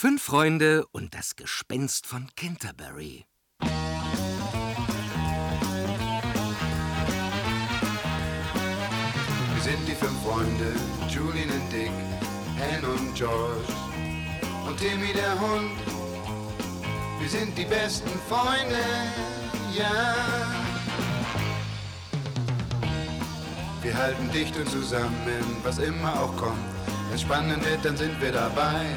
Fünf Freunde und das Gespenst von Canterbury. Wir sind die fünf Freunde, Julian und Dick, Anne und George und Timmy der Hund. Wir sind die besten Freunde, ja. Wir halten dicht und zusammen, was immer auch kommt. Wenn spannend wird, dann sind wir dabei.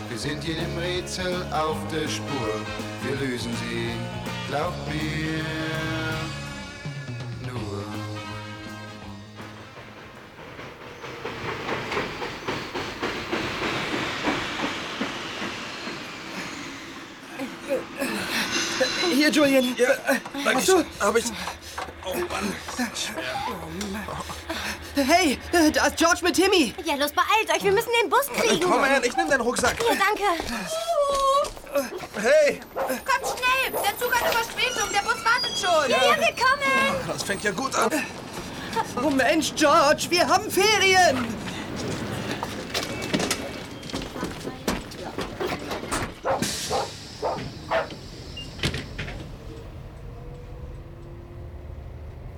Wir sind jedem Rätsel auf der Spur, wir lösen sie, glaubt mir. Nur. Hier, Julian. Ja, danke. Hast du? Hab ich. Oh Mann. Hey, da ist George mit Timmy. Ja, los, beeilt euch. Wir müssen den Bus kriegen. Komm her, ich nimm deinen Rucksack. Hier, danke. Hey, Kommt schnell! Der Zug hat eine Verspätung. Der Bus wartet schon. Ja, wir kommen. das fängt ja gut an. Oh Mensch, George, wir haben Ferien.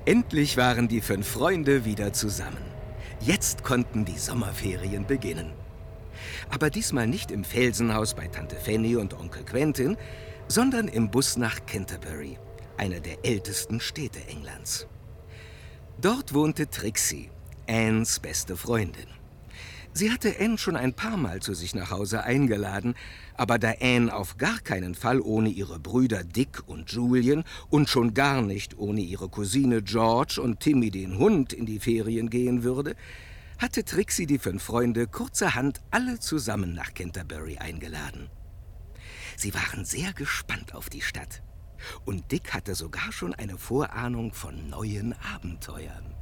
Endlich waren die fünf Freunde wieder zusammen. Jetzt konnten die Sommerferien beginnen. Aber diesmal nicht im Felsenhaus bei Tante Fanny und Onkel Quentin, sondern im Bus nach Canterbury, einer der ältesten Städte Englands. Dort wohnte Trixie, Annes beste Freundin. Sie hatte Anne schon ein paar Mal zu sich nach Hause eingeladen, aber da Anne auf gar keinen Fall ohne ihre Brüder Dick und Julian und schon gar nicht ohne ihre Cousine George und Timmy den Hund in die Ferien gehen würde, hatte Trixie die fünf Freunde kurzerhand alle zusammen nach Canterbury eingeladen. Sie waren sehr gespannt auf die Stadt. Und Dick hatte sogar schon eine Vorahnung von neuen Abenteuern.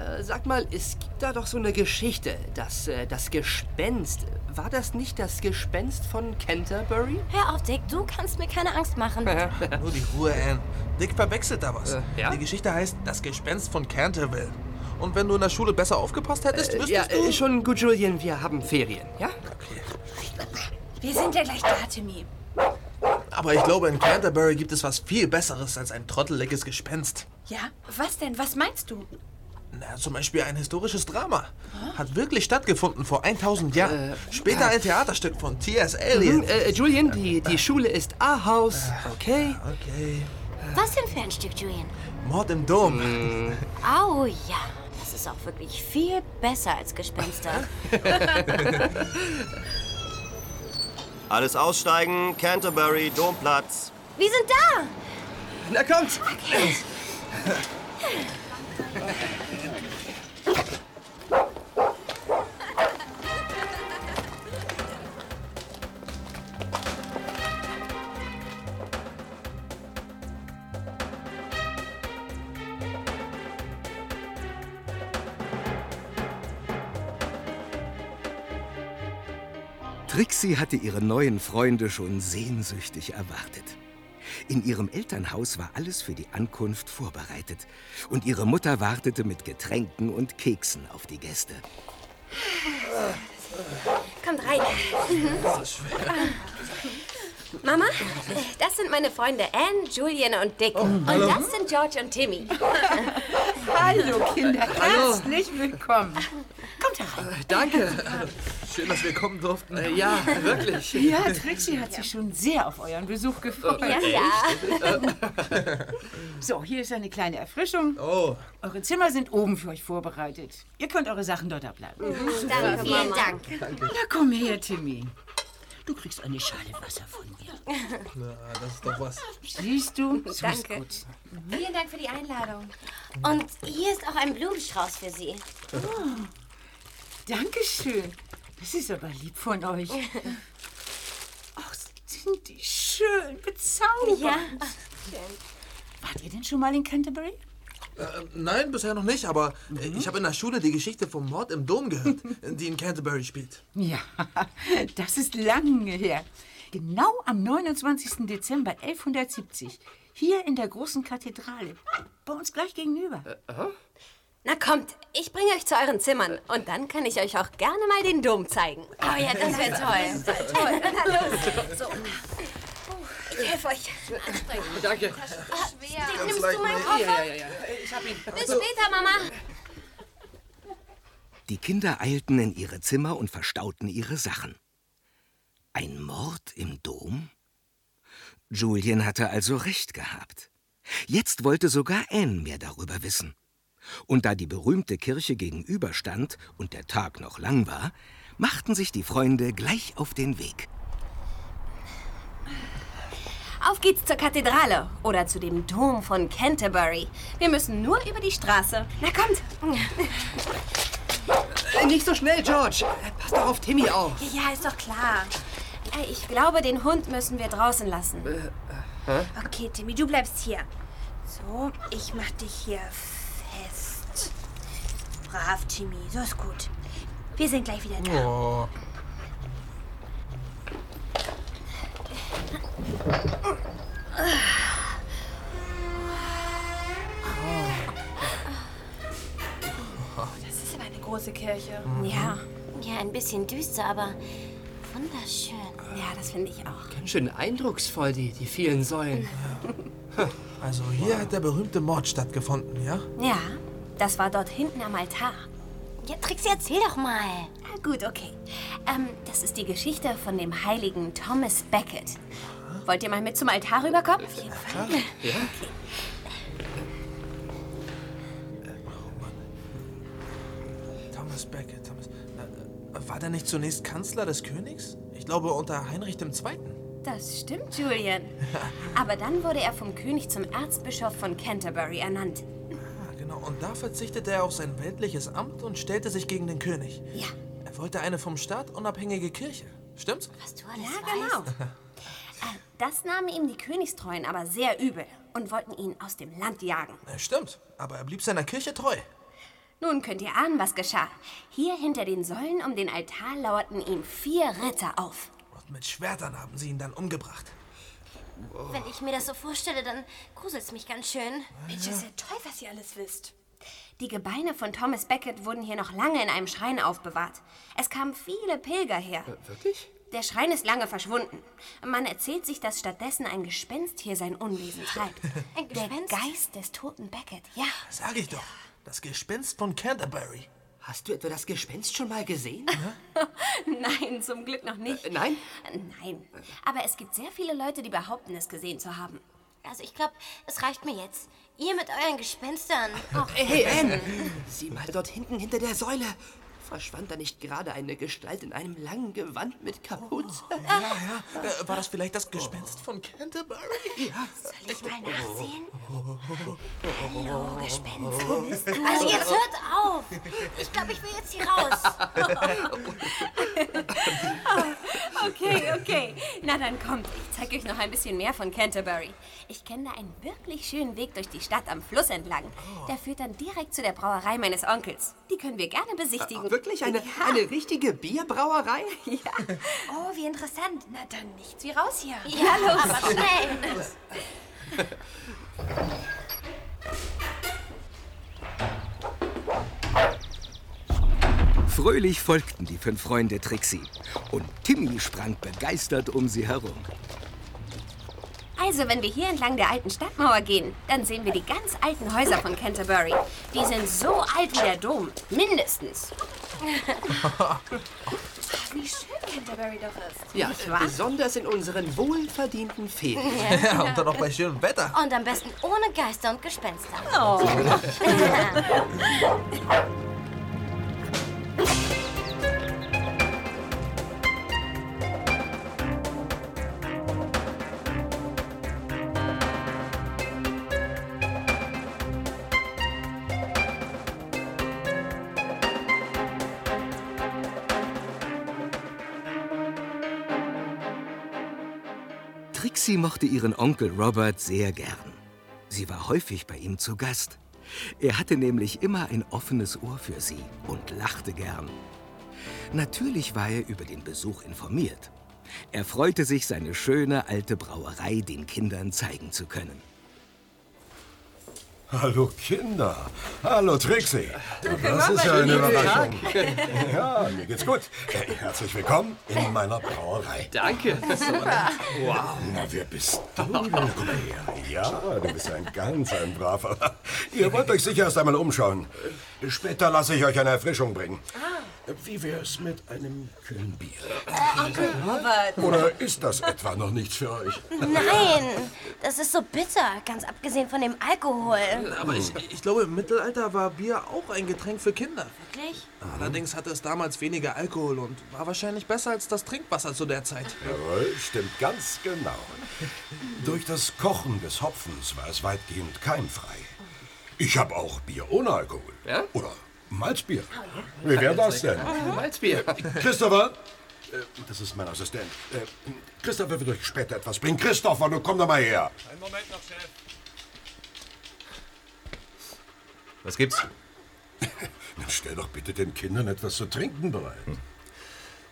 Äh, sag mal, es gibt da doch so eine Geschichte. Das, äh, das Gespenst. War das nicht das Gespenst von Canterbury? Hör auf, Dick. Du kannst mir keine Angst machen. Nur die Ruhe, Anne. Dick verwechselt da was. Äh, ja? Die Geschichte heißt Das Gespenst von Canterville. Und wenn du in der Schule besser aufgepasst hättest, Äh, wüsstest ja, du... äh, schon gut, Julian. Wir haben Ferien, ja? Wir sind ja gleich da, Timmy. Aber ich glaube, in Canterbury gibt es was viel Besseres als ein trotteliges Gespenst. Ja? Was denn? Was meinst du? Na, zum Beispiel ein historisches Drama. Hat wirklich stattgefunden vor 1000 Jahren. Später ein Theaterstück von T.S. Eliot. äh, Julian, die, die Schule ist A-Haus, okay? Okay. Was denn für ein Stück, Julian? Mord im Dom. Au ja. Das ist auch wirklich viel besser als Gespenster. Alles aussteigen, Canterbury, Domplatz. Wir sind da. Na kommt! Trixie hatte ihre neuen Freunde schon sehnsüchtig erwartet. In ihrem Elternhaus war alles für die Ankunft vorbereitet und ihre Mutter wartete mit Getränken und Keksen auf die Gäste. Kommt rein. Mama, das sind meine Freunde Anne, Julian und Dick. und das sind George und Timmy. Hallo, Kinder. Herzlich willkommen. Kommt herein. Danke. Schön, dass wir kommen durften. Äh, ja, wirklich. Ja, Trixie hat sich schon sehr auf euren Besuch gefreut. Ja, ja. So, hier ist eine kleine Erfrischung. Oh, Eure Zimmer sind oben für euch vorbereitet. Ihr könnt eure Sachen dort abladen. Danke, vielen Dank. Na komm her, Timmy. Du kriegst eine Schale Wasser von mir. na, das ist doch was. Siehst du? So Danke. Ist gut. Vielen Dank für die Einladung. Und hier ist auch ein Blumenstrauß für Sie. Dankeschön. Das ist aber lieb von euch. Ach, sind bezaubernd. Ja. Wart ihr denn schon mal in Canterbury? Äh, nein, bisher noch nicht, aber äh, ich habe in der Schule die Geschichte vom Mord im Dom gehört, die in Canterbury spielt. Ja, das ist lange her. Genau am 29. Dezember 1170. Hier in der großen Kathedrale. Bei uns gleich gegenüber. Na kommt, ich bringe euch zu euren Zimmern und dann kann ich euch auch gerne mal den Dom zeigen. Oh ja, das wäre toll. toll. Na los. So. Ich helfe euch. Anstrengend. Danke. Schwer. Nimmst du meinen Koffer? Ja, ja, ja. Ich hab ihn. Bis später, Mama. Die Kinder eilten in ihre Zimmer und verstauten ihre Sachen. Ein Mord im Dom? Julian hatte also recht gehabt. Jetzt wollte sogar Anne mehr darüber wissen. Und da die berühmte Kirche gegenüberstand und der Tag noch lang war, machten sich die Freunde gleich auf den Weg. Auf geht's zur Kathedrale oder zu dem Dom von Canterbury. Wir müssen nur über die Straße. Na kommt. Äh, Nicht so schnell, George. Äh, Pass doch auf Timmy auf. Ja, ist doch klar. Äh, Ich glaube, den Hund müssen wir draußen lassen. Okay, Timmy, du bleibst hier. So, ich mach dich hier fest. Brav, Timmy, so ist gut. Wir sind gleich wieder da. Oh, Das ist aber eine große Kirche. Ja, Ja, ein bisschen düster, aber wunderschön. ja, das finde ich auch. Ganz schön eindrucksvoll, die, die vielen Säulen. also hier hat der berühmte Mord stattgefunden, ja? Ja, das war dort hinten am Altar. Ja, Trixie, erzähl doch mal. Ah, gut, okay. Ähm, das ist die Geschichte von dem heiligen Thomas Becket. Wollt ihr mal mit zum Altar rüberkommen? Auf jeden Fall. Thomas Becket, Thomas. Äh, war der nicht zunächst Kanzler des Königs? Ich glaube unter Heinrich II. Das stimmt, Julian. Aber dann wurde er vom König zum Erzbischof von Canterbury ernannt. Ah, genau. Und da verzichtete er auf sein weltliches Amt und stellte sich gegen den König. Ja. Er wollte eine vom Staat unabhängige Kirche. Stimmt's? Was du alles Ja, weißt. genau. Äh, Das nahmen ihm die Königstreuen aber sehr übel und wollten ihn aus dem Land jagen. Äh, Stimmt. Aber er blieb seiner Kirche treu. Nun könnt ihr ahnen, was geschah. Hier hinter den Säulen um den Altar lauerten ihm vier Ritter auf. Und mit Schwertern haben sie ihn dann umgebracht. Wenn ich mir das so vorstelle, dann gruselt's mich ganz schön. Mensch, ist ja toll, was ihr alles wisst. Die Gebeine von Thomas Becket wurden hier noch lange in einem Schrein aufbewahrt. Es kamen viele Pilger her. Wirklich? Der Schrein ist lange verschwunden. Man erzählt sich, dass stattdessen ein Gespenst hier sein Unwesen treibt. Ein Der Gespenst? Geist des toten Becket, ja. Sag ich doch. Das Gespenst von Canterbury. Hast du etwa das Gespenst schon mal gesehen? Nein, zum Glück noch nicht. Äh, nein? Nein. Aber es gibt sehr viele Leute, die behaupten, es gesehen zu haben. Also ich glaube, es reicht mir jetzt. Ihr mit euren Gespenstern. Och, Hey, Anne! Sieh mal dort hinten hinter der Säule. Verschwand da nicht gerade eine Gestalt in einem langen Gewand mit Kapuze? Ja, ja. Äh, war das vielleicht das Gespenst von Canterbury? Ja. soll ich mal nachsehen? Hallo, Gespenst, du? Also jetzt hört auf. Ich glaube, ich will jetzt hier raus. Okay, okay. Na dann kommt, ich zeige euch noch ein bisschen mehr von Canterbury. Ich kenne da einen wirklich schönen Weg durch die Stadt am Fluss entlang. Der führt dann direkt zu der Brauerei meines Onkels. Die können wir gerne besichtigen. Wirklich? Eine, Ja. eine richtige Bierbrauerei? Ja. Oh, wie interessant. Na dann nichts wie raus hier. Ja, los. Aber schnell. Fröhlich folgten die fünf Freunde Trixie. Und Timmy sprang begeistert um sie herum. Also, wenn wir hier entlang der alten Stadtmauer gehen, dann sehen wir die ganz alten Häuser von Canterbury. Die sind so alt wie der Dom. Mindestens. Wie schön Canterbury doch ist. Ja, Nicht wahr? besonders in unseren wohlverdienten Ferien. Ja, und dann noch bei schönem Wetter. Und am besten ohne Geister und Gespenster. Trixie mochte ihren Onkel Robert sehr gern. Sie war häufig bei ihm zu Gast. Er hatte nämlich immer ein offenes Ohr für sie und lachte gern. Natürlich war er über den Besuch informiert. Er freute sich, seine schöne alte Brauerei den Kindern zeigen zu können. Hallo Kinder. Hallo Trixie. Das ist ja eine Überraschung. Ja, mir geht's gut. Herzlich willkommen in meiner Brauerei. Danke. Wow. Na, wer bist du denn? Ja, du bist ein ganz ein braver. Ihr wollt euch sicher erst einmal umschauen. Später lasse ich euch eine Erfrischung bringen. Wie wär's mit einem kühlen Bier? Onkel Robert. Oder ist das etwa noch nichts für euch? Nein, das ist so bitter, ganz abgesehen von dem Alkohol. Aber ich, ich glaube, im Mittelalter war Bier auch ein Getränk für Kinder. Wirklich? Allerdings hatte es damals weniger Alkohol und war wahrscheinlich besser als das Trinkwasser zu der Zeit. Jawohl, stimmt ganz genau. Durch das Kochen des Hopfens war es weitgehend keimfrei. Ich habe auch Bier ohne Alkohol. Ja? Oder Malzbier. Wie wäre das denn? Malzbier. Christopher? Äh, Das ist mein Assistent. Äh, Christopher wird euch später etwas bringen. Christopher, du komm doch mal her. Einen Moment noch, Chef. Was gibt's? Na, stell doch bitte den Kindern etwas zu trinken bereit.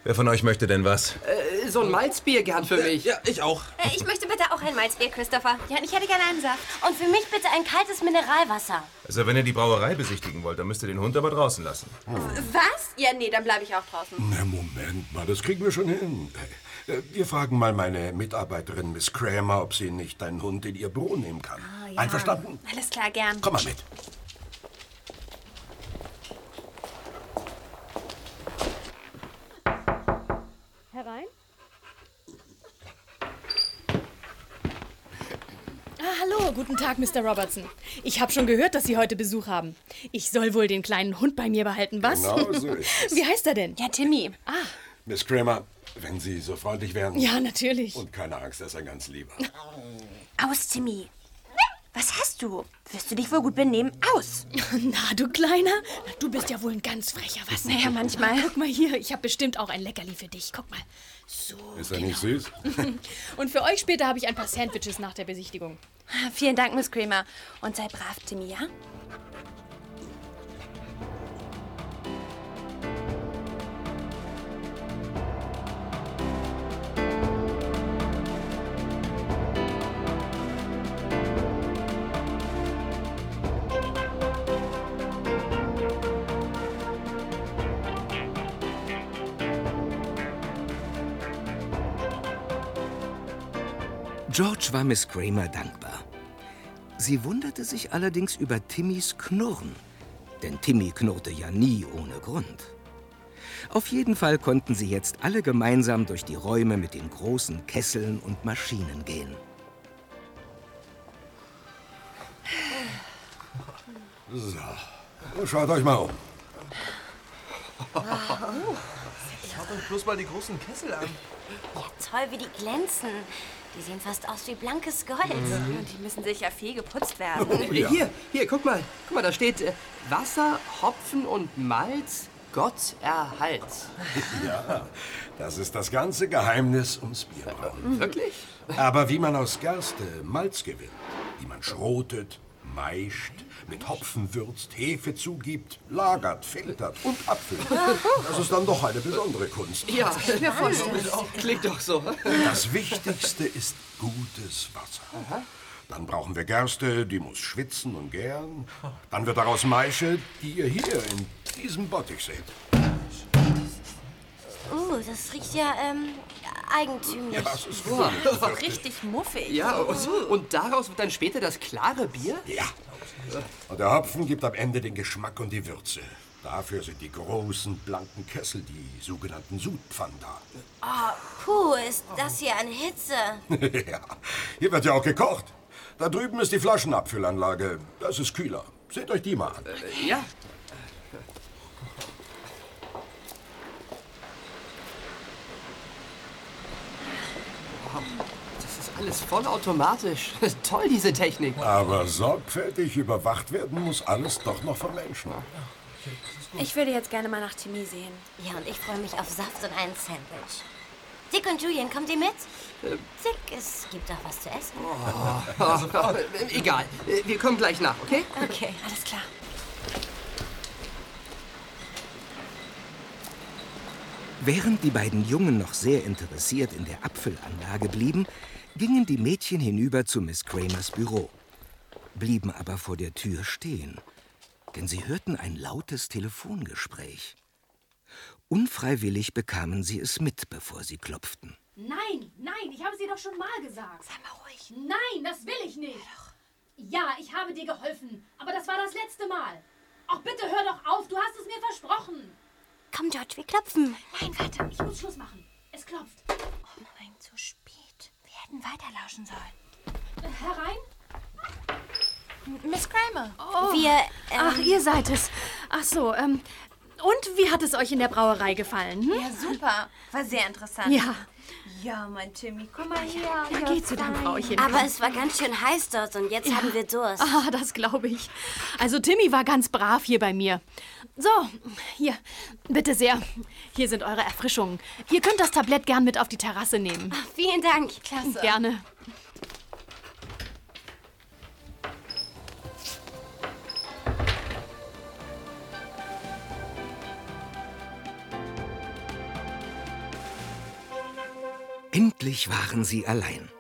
Wer von euch möchte denn was? Äh, so ein Malzbier gern für mich. Ja, ich auch. Äh, Ich möchte bitte auch ein Malzbier, Christopher. Ja, und ich hätte gerne einen Saft. Und für mich bitte ein kaltes Mineralwasser. Also, wenn ihr die Brauerei besichtigen wollt, dann müsst ihr den Hund aber draußen lassen. Was? Ja, nee, dann bleibe ich auch draußen. Na, Moment mal, das kriegen wir schon hin. Äh, Wir fragen mal meine Mitarbeiterin Miss Kramer, ob sie nicht deinen Hund in ihr Büro nehmen kann. Einverstanden? Alles klar, gern. Komm mal mit. Herein? Ah, hallo, guten Tag, Mr. Robertson. Ich habe schon gehört, dass Sie heute Besuch haben. Ich soll wohl den kleinen Hund bei mir behalten, was? Genau so ist es. Wie heißt er denn? Ja, Timmy. Miss Kramer, wenn Sie so freundlich wären. Ja, natürlich. Und keine Angst, er ist ein ganz lieber. Aus, Timmy. Was hast du? Wirst du dich wohl gut benehmen? Aus! Na, du Kleiner. Du bist ja wohl ein ganz frecher, was? Naja, manchmal. Guck mal hier, ich habe bestimmt auch ein Leckerli für dich. Guck mal. So. Ist er nicht süß? Und für euch später habe ich ein paar Sandwiches nach der Besichtigung. Vielen Dank, Miss Kramer. Und sei brav, Timmy, ja? George war Miss Kramer dankbar. Sie wunderte sich allerdings über Timmys Knurren, denn Timmy knurrte ja nie ohne Grund. Auf jeden Fall konnten sie jetzt alle gemeinsam durch die Räume mit den großen Kesseln und Maschinen gehen. So, schaut euch mal um. Schaut euch bloß mal die großen Kessel an. Toll, wie die glänzen. Die sehen fast aus wie blankes Gold. Und die müssen sicher viel geputzt werden. Hier, hier, guck mal. Guck mal, da steht äh, Wasser, Hopfen und Malz, Gott erhalt. Ja, das ist das ganze Geheimnis ums Bierbrauen. Wirklich? Aber wie man aus Gerste Malz gewinnt, wie man schrotet, meischt, mit Hopfen würzt, Hefe zugibt, lagert, filtert und abfüllt, das ist dann doch eine besondere Kunst. Ja, klingt doch so. Das Wichtigste ist gutes Wasser. Dann brauchen wir Gerste, die muss schwitzen und gären. Dann wird daraus Maische, die ihr hier in diesem Bottich seht. Uh, das riecht ja, ähm, eigentümlich. Ja, es ist Richtig muffig. Ja, und, und daraus wird dann später das klare Bier? Ja. Und der Hopfen gibt am Ende den Geschmack und die Würze. Dafür sind die großen, blanken Kessel, die sogenannten Sudpfannen da. Oh, puh, ist das hier eine Hitze. ja, hier wird ja auch gekocht. Da drüben ist die Flaschenabfüllanlage. Das ist kühler. Seht euch die mal an. Ja. Das ist alles vollautomatisch. Toll, diese Technik. Aber sorgfältig überwacht werden muss alles doch noch vom Menschen. Ich würde jetzt gerne mal nach Timmy sehen. Ja, und ich freue mich auf Saft und ein Sandwich. Dick und Julian, kommt ihr mit? Dick, es gibt doch was zu essen. Oh, egal. Wir kommen gleich nach, okay? Okay, alles klar. Während die beiden Jungen noch sehr interessiert in der Apfelanlage blieben, gingen die Mädchen hinüber zu Miss Kramers Büro, blieben aber vor der Tür stehen, denn sie hörten ein lautes Telefongespräch. Unfreiwillig bekamen sie es mit, bevor sie klopften. Nein, nein, ich habe sie doch schon mal gesagt. Sei mal ruhig. Nein, das will ich nicht. Ja, ich habe dir geholfen, aber das war das letzte Mal. Ach, bitte hör doch auf, du hast es mir versprochen. Komm, George, wir klopfen. Nein, warte, ich muss Schluss machen. Es klopft. Oh nein, zu spät. Wir hätten weiterlauschen sollen. Äh, herein? Miss Kramer. Oh. Wir, ähm, Ach, ihr seid es. Ach so, ähm, und wie hat es euch in der Brauerei gefallen? Hm? Ja, super. War sehr interessant. Ja. Ja, mein Timmy, komm mal her. Ja, geh zu deinem Frauchen. Aber es war ganz schön heiß dort und jetzt haben wir Durst. Ah, das glaube ich. Also Timmy war ganz brav hier bei mir. So, hier, bitte sehr. Hier sind eure Erfrischungen. Ihr könnt das Tablett gern mit auf die Terrasse nehmen. Vielen Dank. Klasse. Gerne. Endlich waren sie allein.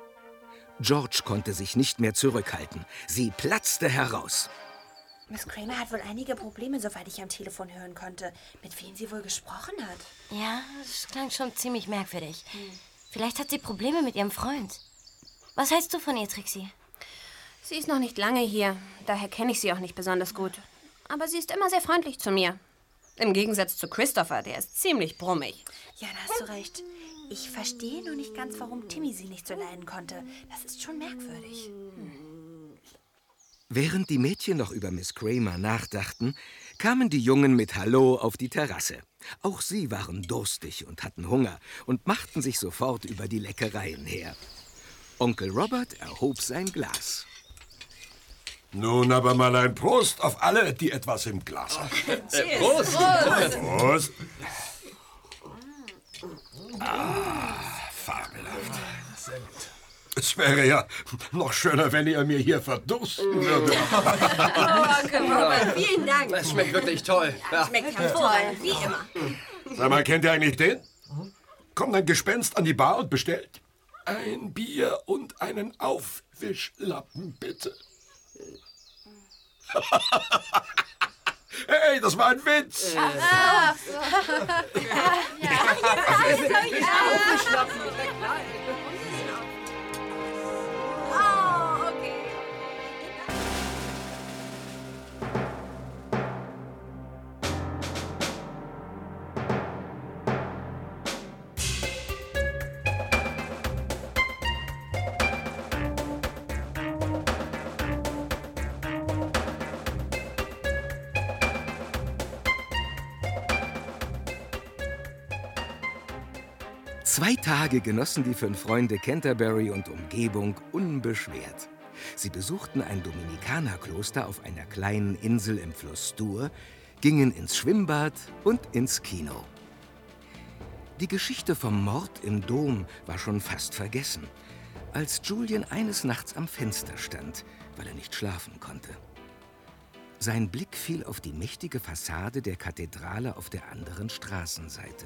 George konnte sich nicht mehr zurückhalten. Sie platzte heraus. Miss Kramer hat wohl einige Probleme, soweit ich am Telefon hören konnte. Mit wem sie wohl gesprochen hat. Ja, das klang schon ziemlich merkwürdig. Vielleicht hat sie Probleme mit ihrem Freund. Was hältst du von ihr, Trixie? Sie ist noch nicht lange hier, daher kenne ich sie auch nicht besonders gut. Aber sie ist immer sehr freundlich zu mir. Im Gegensatz zu Christopher, der ist ziemlich brummig. Ja, da hast du recht. Ich verstehe nur nicht ganz, warum Timmy sie nicht so leiden konnte. Das ist schon merkwürdig. Während die Mädchen noch über Miss Kramer nachdachten, kamen die Jungen mit Hallo auf die Terrasse. Auch sie waren durstig und hatten Hunger und machten sich sofort über die Leckereien her. Onkel Robert erhob sein Glas. Nun aber mal ein Prost auf alle, die etwas im Glas haben. Cheers. Prost. Prost. Prost. Ah, fabelhaft. Es wäre ja noch schöner, wenn ihr mir hier verdursten würde. Oh, Onkel Robert, vielen Dank. Das schmeckt wirklich toll. Ja. Schmeckt hervorragend, wie immer. Sag mal, kennt ihr eigentlich den? Kommt ein Gespenst an die Bar und bestellt ein Bier und einen Aufwischlappen, bitte. hey, das war ein Witz. Ach so. ja, jetzt hab ich Aufgeschlappen. Oh, Zwei Tage genossen die fünf Freunde Canterbury und Umgebung unbeschwert. Sie besuchten ein Dominikanerkloster auf einer kleinen Insel im Fluss Stour, gingen ins Schwimmbad und ins Kino. Die Geschichte vom Mord im Dom war schon fast vergessen, als Julian eines Nachts am Fenster stand, weil er nicht schlafen konnte. Sein Blick fiel auf die mächtige Fassade der Kathedrale auf der anderen Straßenseite.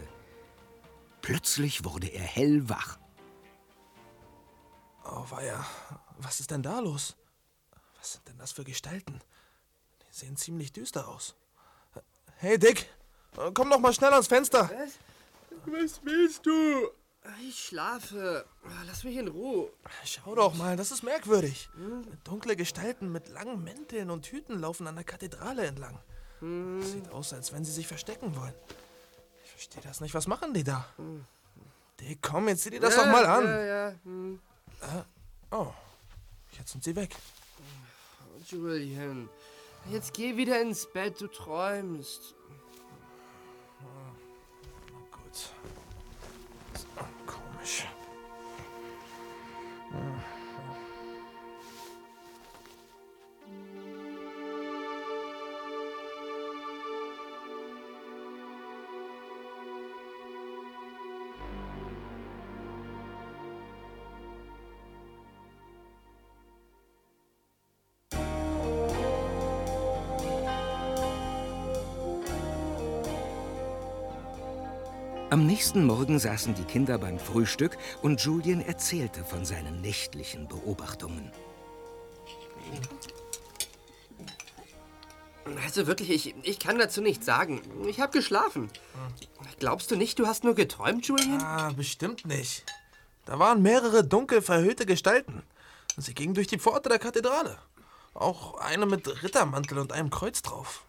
Plötzlich wurde er hellwach. Oh, weia. Was ist denn da los? Was sind denn das für Gestalten? Die sehen ziemlich düster aus. Hey, Dick, komm doch mal schnell ans Fenster. Was? Was willst du? Ich schlafe. Lass mich in Ruhe. Schau doch mal, das ist merkwürdig. Dunkle Gestalten mit langen Mänteln und Hüten laufen an der Kathedrale entlang. Sieht aus, als wenn sie sich verstecken wollen. Ich verstehe das nicht. Was machen die da? Dick, komm, jetzt sieh dir das ja, doch mal an. Ja, ja. Hm. Äh, oh, jetzt sind sie weg. Julian, jetzt geh wieder ins Bett, du träumst. Gut. So, komisch. Am nächsten Morgen saßen die Kinder beim Frühstück und Julian erzählte von seinen nächtlichen Beobachtungen. Also wirklich, ich, ich kann dazu nichts sagen. Ich habe geschlafen. Glaubst du nicht, du hast nur geträumt, Julian? Ah, bestimmt nicht. Da waren mehrere dunkel verhüllte Gestalten. Sie gingen durch die Pforte der Kathedrale. Auch eine mit Rittermantel und einem Kreuz drauf.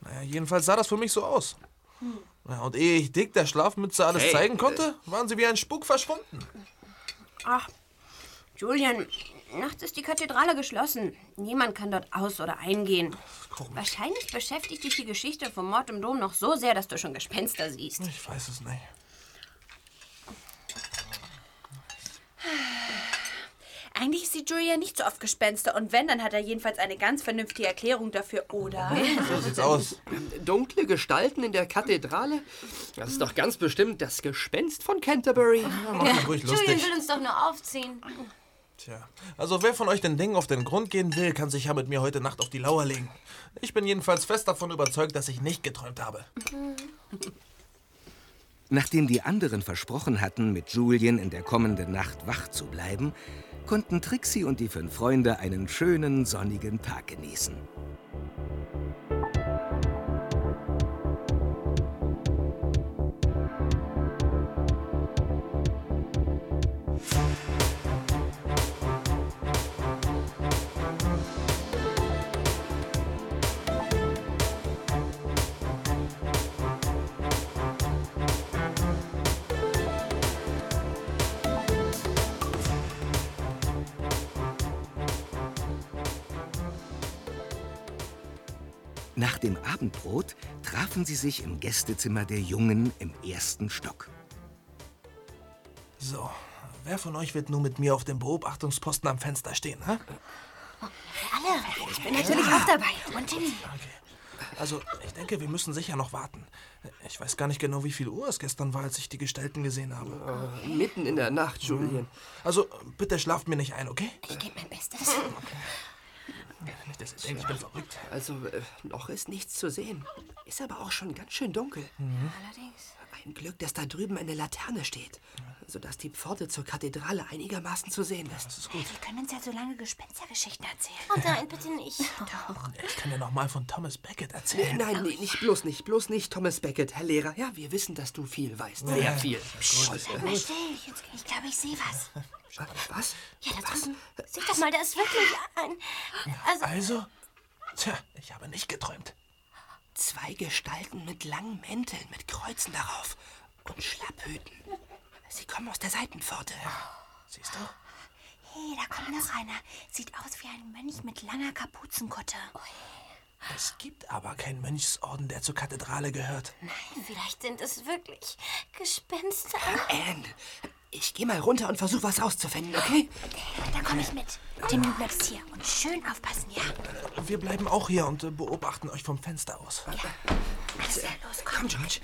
Naja, jedenfalls sah das für mich so aus. Ja, und ehe ich Dick der Schlafmütze alles Hey, zeigen konnte, waren sie wie ein Spuk verschwunden. Ach, Julian, nachts ist die Kathedrale geschlossen. Niemand kann dort aus- oder eingehen. Wahrscheinlich beschäftigt dich die Geschichte vom Mord im Dom noch so sehr, dass du schon Gespenster siehst. Ich weiß es nicht. Eigentlich ist die Julia nicht so oft Gespenster und wenn, dann hat er jedenfalls eine ganz vernünftige Erklärung dafür, oder? So sieht's aus. Dunkle Gestalten in der Kathedrale? Das ist doch ganz bestimmt das Gespenst von Canterbury. mach dich ruhig Julian lustig. will uns doch nur aufziehen. Tja, also wer von euch den Dingen auf den Grund gehen will, kann sich ja mit mir heute Nacht auf die Lauer legen. Ich bin jedenfalls fest davon überzeugt, dass ich nicht geträumt habe. Nachdem die anderen versprochen hatten, mit Julian in der kommenden Nacht wach zu bleiben, konnten Trixie und die fünf Freunde einen schönen sonnigen Tag genießen. Nach dem Abendbrot trafen sie sich im Gästezimmer der Jungen im ersten Stock. So, wer von euch wird nun mit mir auf dem Beobachtungsposten am Fenster stehen, hä? Alle. Ich bin natürlich auch dabei. Und Timmy. Also, ich denke, wir müssen sicher noch warten. Ich weiß gar nicht genau, wie viel Uhr es gestern war, als ich die Gestalten gesehen habe. Mitten in der Nacht, Julian. Also, bitte schlaft mir nicht ein, okay? Ich gebe mein Bestes. Nicht, dass ihr denkt, ich bin verrückt. Also, äh, noch ist nichts zu sehen. Ist aber auch schon ganz schön dunkel. Allerdings. Ein Glück, dass da drüben eine Laterne steht, sodass die Pforte zur Kathedrale einigermaßen zu sehen ist. Das ist gut. Wir können uns ja so lange Gespenstergeschichten erzählen. Oh nein, bitte nicht. Doch. Ich kann dir noch mal von Thomas Beckett Nee, erzählen. nein, nee, nicht bloß nicht, bloß nicht, Thomas Beckett, Herr Lehrer. Ja, wir wissen, dass du viel weißt. Sehr Ja. viel. Still. Ich, ich glaube, ich sehe was. Was? Ja, da drüben. Sieh doch mal, da ist wirklich ein. Also, Also, tja, ich habe nicht geträumt. Zwei Gestalten mit langen Mänteln, mit Kreuzen darauf und Schlapphüten. Sie kommen aus der Seitenpforte. Siehst du? Hey, da kommt noch einer. Sieht aus wie ein Mönch mit langer Kapuzenkutte. Es gibt aber keinen Mönchsorden, der zur Kathedrale gehört. vielleicht sind es wirklich Gespenster. Anne, ich gehe mal runter und versuche was rauszufinden, okay? Da komme ich mit. Timmy, du bleibst hier und schön aufpassen, ja? Wir bleiben auch hier und äh, beobachten euch vom Fenster aus. Also, los, komm. Komm, George.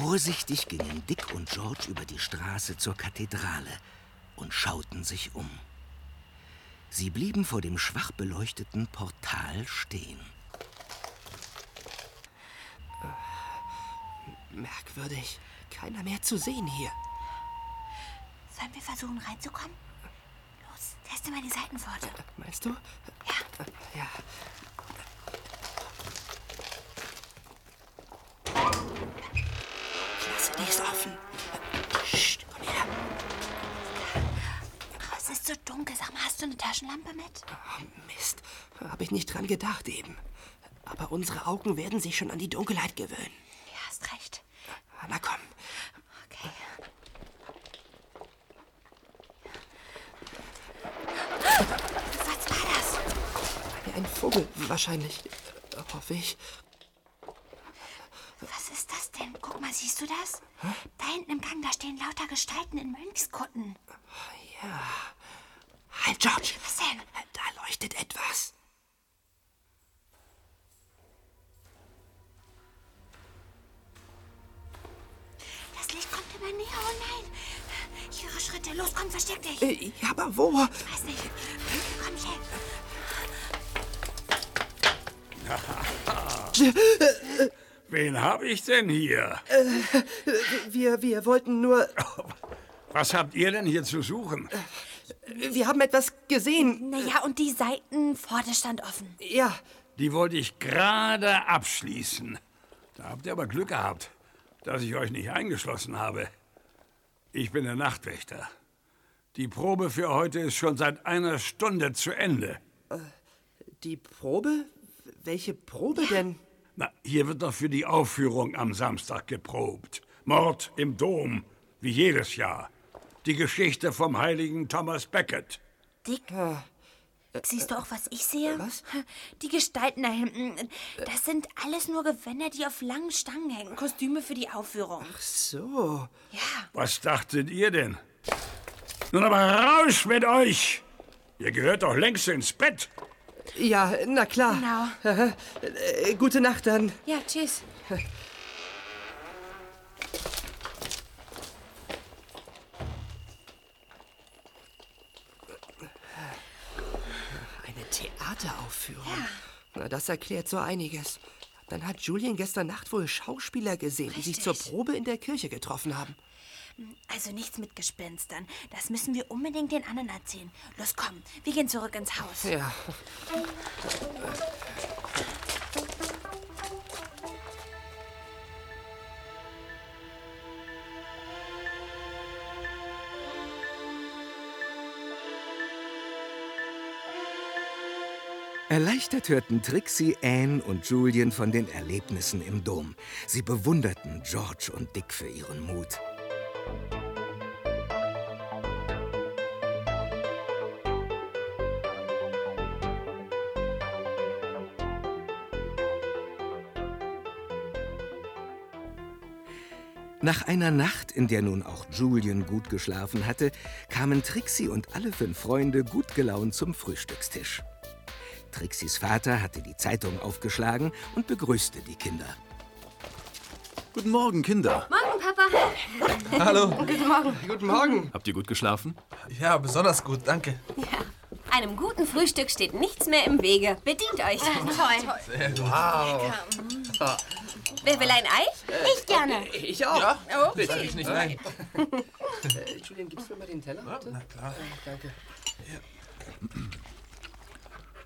Vorsichtig gingen Dick und George über die Straße zur Kathedrale und schauten sich um. Sie blieben vor dem schwach beleuchteten Portal stehen. Merkwürdig. Keiner mehr zu sehen hier. Sollen wir versuchen reinzukommen? Los, teste mal die Seitenpforte. Meinst du? Ja. Ja. Die ist offen. Psst, komm her. Es ist so dunkel. Sag mal, hast du eine Taschenlampe mit? Oh, Mist. Habe ich nicht dran gedacht eben. Aber unsere Augen werden sich schon an die Dunkelheit gewöhnen. Ja, hast recht. Na komm. Okay. Was war das? Ein Vogel, wahrscheinlich. Äh, Hoffe ich. Denn? Guck mal, siehst du das? Da hinten im Gang, da stehen lauter Gestalten in Mönchskutten. Ja. Halt, George. Was denn? Da leuchtet etwas. Das Licht kommt immer näher. Oh nein. Ich höre Schritte. los, komm, versteck dich. Äh, ja, aber wo? Weiß nicht. Komm schnell. Wen habe ich denn hier? Äh, wir, wir wollten nur. Was habt ihr denn hier zu suchen? Wir haben etwas gesehen. Naja, und die Seitenpforte stand offen. Ja. Die wollte ich gerade abschließen. Da habt ihr aber Glück gehabt, dass ich euch nicht eingeschlossen habe. Ich bin der Nachtwächter. Die Probe für heute ist schon seit einer Stunde zu Ende. Die Probe? Welche Probe denn? Na, hier wird doch für die Aufführung am Samstag geprobt. Mord im Dom, wie jedes Jahr. Die Geschichte vom heiligen Thomas Becket. Dick, siehst du auch, was ich sehe? Was? Die Gestalten da hinten, das sind alles nur Gewänder, die auf langen Stangen hängen. Kostüme für die Aufführung. Ach so. Ja. Was dachtet ihr denn? Nun aber raus mit euch! Ihr gehört doch längst ins Bett. Ja, na klar. Genau. Äh, gute Nacht dann. Ja, tschüss. Eine Theateraufführung. Ja. Na, das erklärt so einiges. Dann hat Julian gestern Nacht wohl Schauspieler gesehen, die sich zur Probe in der Kirche getroffen haben. Also nichts mit Gespenstern. Das müssen wir unbedingt den anderen erzählen. Los, komm, wir gehen zurück ins Haus. Ja. Erleichtert hörten Trixie, Anne und Julian von den Erlebnissen im Dom. Sie bewunderten George und Dick für ihren Mut. Nach einer Nacht, in der nun auch Julian gut geschlafen hatte, kamen Trixie und alle fünf Freunde gut gelaunt zum Frühstückstisch. Trixis Vater hatte die Zeitung aufgeschlagen und begrüßte die Kinder. Guten Morgen, Kinder. Hallo. Guten Morgen. Guten Morgen. Habt ihr gut geschlafen? Ja, besonders gut, danke. Einem guten Frühstück steht nichts mehr im Wege. Bedient euch. toll. Sehr gut. Wow. Wer will ein Ei? Ich gerne. Äh, Ich auch. Ja, Oh, das sag ich nicht nein. Äh, Julian, gibst du mir mal den Teller? Bitte? Na klar. Äh, danke.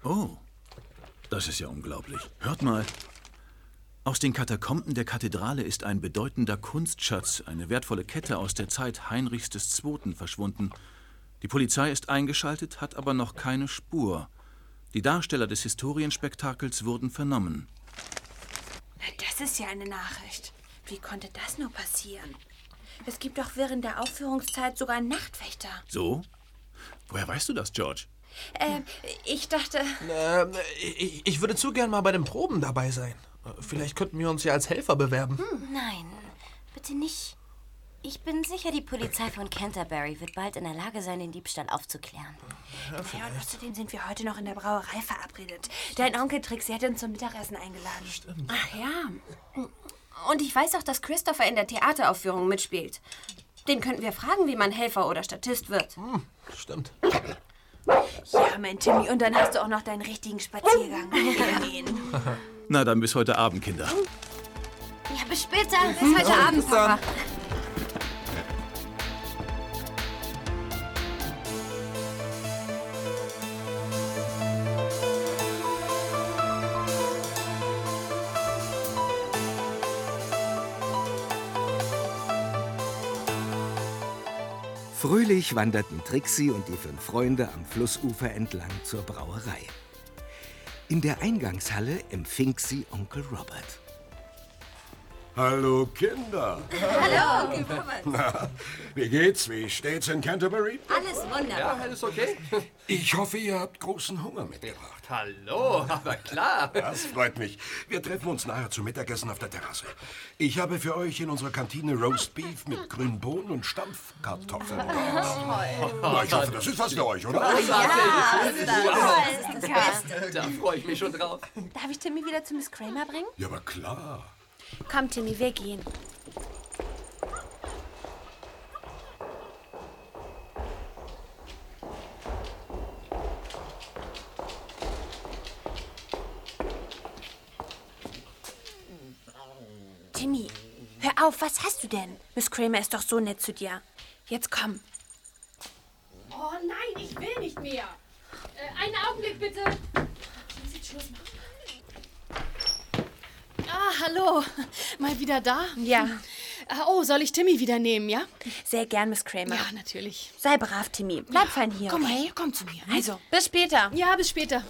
Oh, das ist ja unglaublich. Hört mal. Aus den Katakomben der Kathedrale ist ein bedeutender Kunstschatz, eine wertvolle Kette aus der Zeit Heinrichs II. verschwunden. Die Polizei ist eingeschaltet, hat aber noch keine Spur. Die Darsteller des Historienspektakels wurden vernommen. Na, das ist ja eine Nachricht. Wie konnte das nur passieren? Es gibt doch während der Aufführungszeit sogar Nachtwächter. So? Woher weißt du das, George? Ähm, ich dachte. Ähm, ich, ich würde zu gern mal bei den Proben dabei sein. Vielleicht könnten wir uns ja als Helfer bewerben. Nein, bitte nicht. Ich bin sicher, die Polizei von Canterbury wird bald in der Lage sein, den Diebstahl aufzuklären. Ja, und außerdem sind wir heute noch in der Brauerei verabredet. Dein Onkel Trixie hat uns zum Mittagessen eingeladen. Stimmt. Ach ja. Und ich weiß auch, dass Christopher in der Theateraufführung mitspielt. Den könnten wir fragen, wie man Helfer oder Statist wird. Stimmt. Ja, mein Timmy, und dann hast du auch noch deinen richtigen Spaziergang. Na dann bis heute Abend, Kinder. Ja, bis später. Bis heute Abend, Papa. Fröhlich wanderten Trixie und die fünf Freunde am Flussufer entlang zur Brauerei. In der Eingangshalle empfing sie Onkel Robert. Hallo Kinder. Hallo, Robert. Na, wie geht's? Wie steht's in Canterbury? Alles wunderbar. alles okay? Ich hoffe, ihr habt großen Hunger mitgebracht. Hallo, aber klar. Das freut mich. Wir treffen uns nachher zum Mittagessen auf der Terrasse. Ich habe für euch in unserer Kantine Roast Beef mit grünen Bohnen und Stampfkartoffeln. Na, ich hoffe, das ist was für euch, oder? Da freue ich mich schon drauf. Darf ich Timmy wieder zu Miss Kramer bringen? Ja, aber klar. Komm, Timmy, wir gehen. Timmy, hör auf, was hast du denn? Miss Kramer ist doch so nett zu dir. Jetzt komm. Oh nein, ich will nicht mehr. Äh, einen Augenblick bitte. Ich muss jetzt Schluss machen. Ah, hallo. Mal wieder da? Ja. Ah, Oh, soll ich Timmy wieder nehmen, ja? Sehr gern, Miss Kramer. Ja, natürlich. Sei brav, Timmy. Bleib fein hier. Komm okay? her, komm zu mir. ne? Also, bis später. Ja, bis später.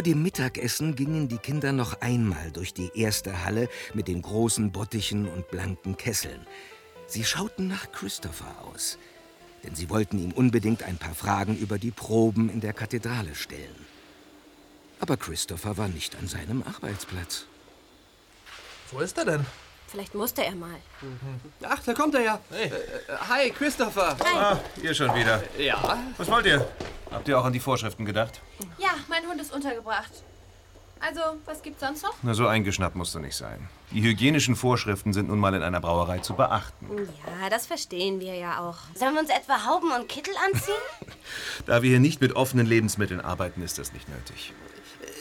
Vor dem Mittagessen gingen die Kinder noch einmal durch die erste Halle mit den großen Bottichen und blanken Kesseln. Sie schauten nach Christopher aus, denn sie wollten ihm unbedingt ein paar Fragen über die Proben in der Kathedrale stellen. Aber Christopher war nicht an seinem Arbeitsplatz. Wo ist er denn? Vielleicht musste er mal. Ach, da kommt er ja. Äh, äh, hi, Christopher. Ah, ihr schon wieder. Ja. Was wollt ihr? Habt ihr auch an die Vorschriften gedacht? Ja, mein Hund ist untergebracht. Also, was gibt's sonst noch? Na, so eingeschnappt musst du nicht sein. Die hygienischen Vorschriften sind nun mal in einer Brauerei zu beachten. Ja, das verstehen wir ja auch. Sollen wir uns etwa Hauben und Kittel anziehen? Da wir hier nicht mit offenen Lebensmitteln arbeiten, ist das nicht nötig.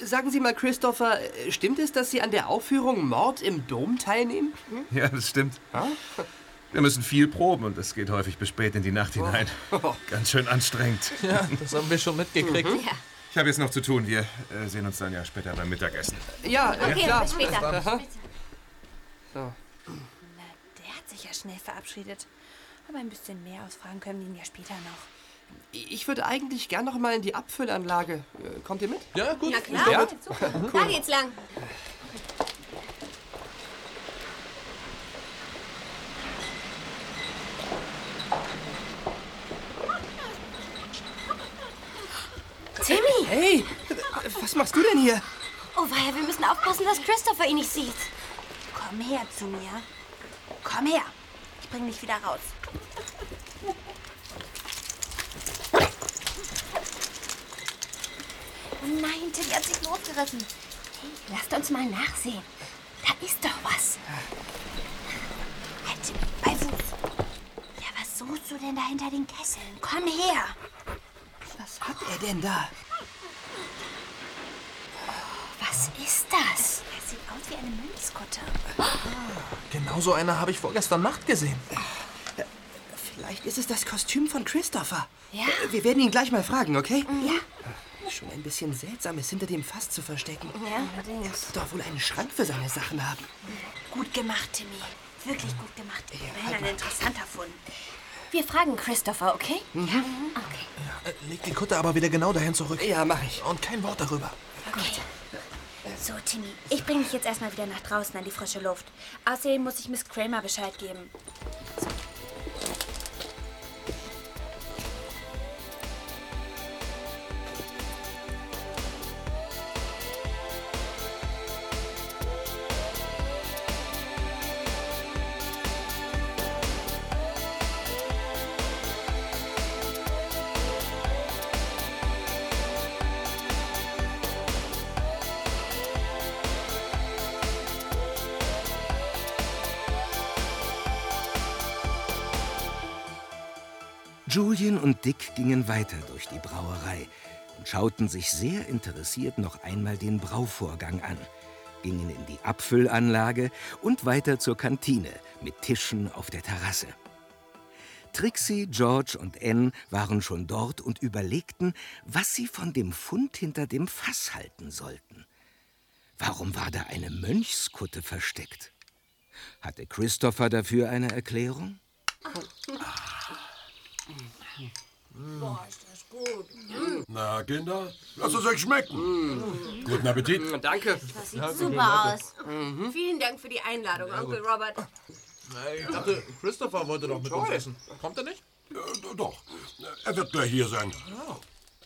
Sagen Sie mal, Christopher, stimmt es, dass Sie an der Aufführung Mord im Dom teilnehmen? Ja, das stimmt. Wir müssen viel proben und es geht häufig bis spät in die Nacht hinein. Ganz schön anstrengend. Ja, das haben wir schon mitgekriegt. Ja. Ich habe jetzt noch zu tun. Wir äh, sehen uns dann ja später beim Mittagessen. Ja, Okay, klar. bis später. Aha. So. Der hat sich ja schnell verabschiedet. Aber ein bisschen mehr ausfragen können wir ihn ja später noch. Ich würde eigentlich gern noch mal in die Abfüllanlage. Äh, Kommt ihr mit? Ja, gut. Na klar. Ja. Da geht's lang. Timmy! Hey, was machst du denn hier? Oh weia, wir müssen aufpassen, dass Christopher ihn nicht sieht. Komm her zu mir. Komm her. Ich bring dich wieder raus. Oh nein, Tilly hat sich losgerissen. Hey, lasst uns mal nachsehen. Da ist doch was. Halt, bei Fuß. Ja, was suchst du denn da hinter den Kesseln? Komm her. Was hat er denn da? Was ist das? Das sieht aus wie eine Mönchskutte. Genau so eine habe ich vorgestern Nacht gesehen. Vielleicht ist es das Kostüm von Christopher. Ja. Äh, Wir werden ihn gleich mal fragen, okay? Ja. Schon ein bisschen seltsam, es hinter dem Fass zu verstecken. Ja, allerdings. Wird doch wohl einen Schrank für seine Sachen haben. Gut gemacht, Timmy. Wirklich gut gemacht. Immerhin ein interessanter Fund. Wir fragen Christopher, okay? Mhm. Okay. Äh, Leg die Kutte aber wieder genau dahin zurück. Ja, mach ich. Und kein Wort darüber. Okay. So, Timmy, ich bringe dich jetzt erstmal wieder nach draußen an die frische Luft. Außerdem muss ich Miss Kramer Bescheid geben. Julian und Dick gingen weiter durch die Brauerei und schauten sich sehr interessiert noch einmal den Brauvorgang an, gingen in die Abfüllanlage und weiter zur Kantine mit Tischen auf der Terrasse. Trixie, George und Anne waren schon dort und überlegten, was sie von dem Fund hinter dem Fass halten sollten. Warum war da eine Mönchskutte versteckt? Hatte Christopher dafür eine Erklärung? Boah, ist das gut. Na, Kinder, lasst es euch schmecken. Guten Appetit. Danke. Das sieht super aus. Vielen Dank für die Einladung, Onkel Robert. Ich dachte, Christopher wollte doch mit uns essen. Kommt er nicht? Äh, doch. Er wird gleich hier sein.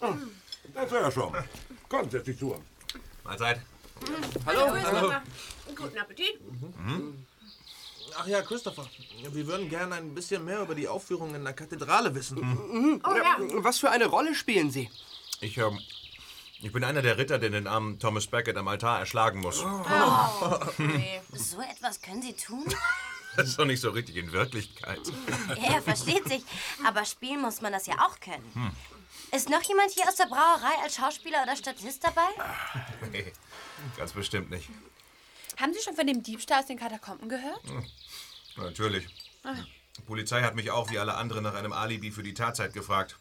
Ah, Das ist er ja schon. Komm, setz dich zu. Mahlzeit. Hallo. Hallo. Guten Appetit. Ach ja, Christopher, wir würden gerne ein bisschen mehr über die Aufführung in der Kathedrale wissen. Mhm. Ja, Was für eine Rolle spielen Sie? Ich, ähm, ich bin einer der Ritter, der den armen Thomas Beckett am Altar erschlagen muss. Oh, So etwas können Sie tun? Das ist doch nicht so richtig in Wirklichkeit. Ja, versteht sich. Aber spielen muss man das ja auch können. Hm. Ist noch jemand hier aus der Brauerei als Schauspieler oder Statist dabei? Nee, ganz bestimmt nicht. Haben Sie schon von dem Diebstahl aus den Katakomben gehört? Hm. Natürlich. Die Polizei hat mich auch wie alle anderen nach einem Alibi für die Tatzeit gefragt.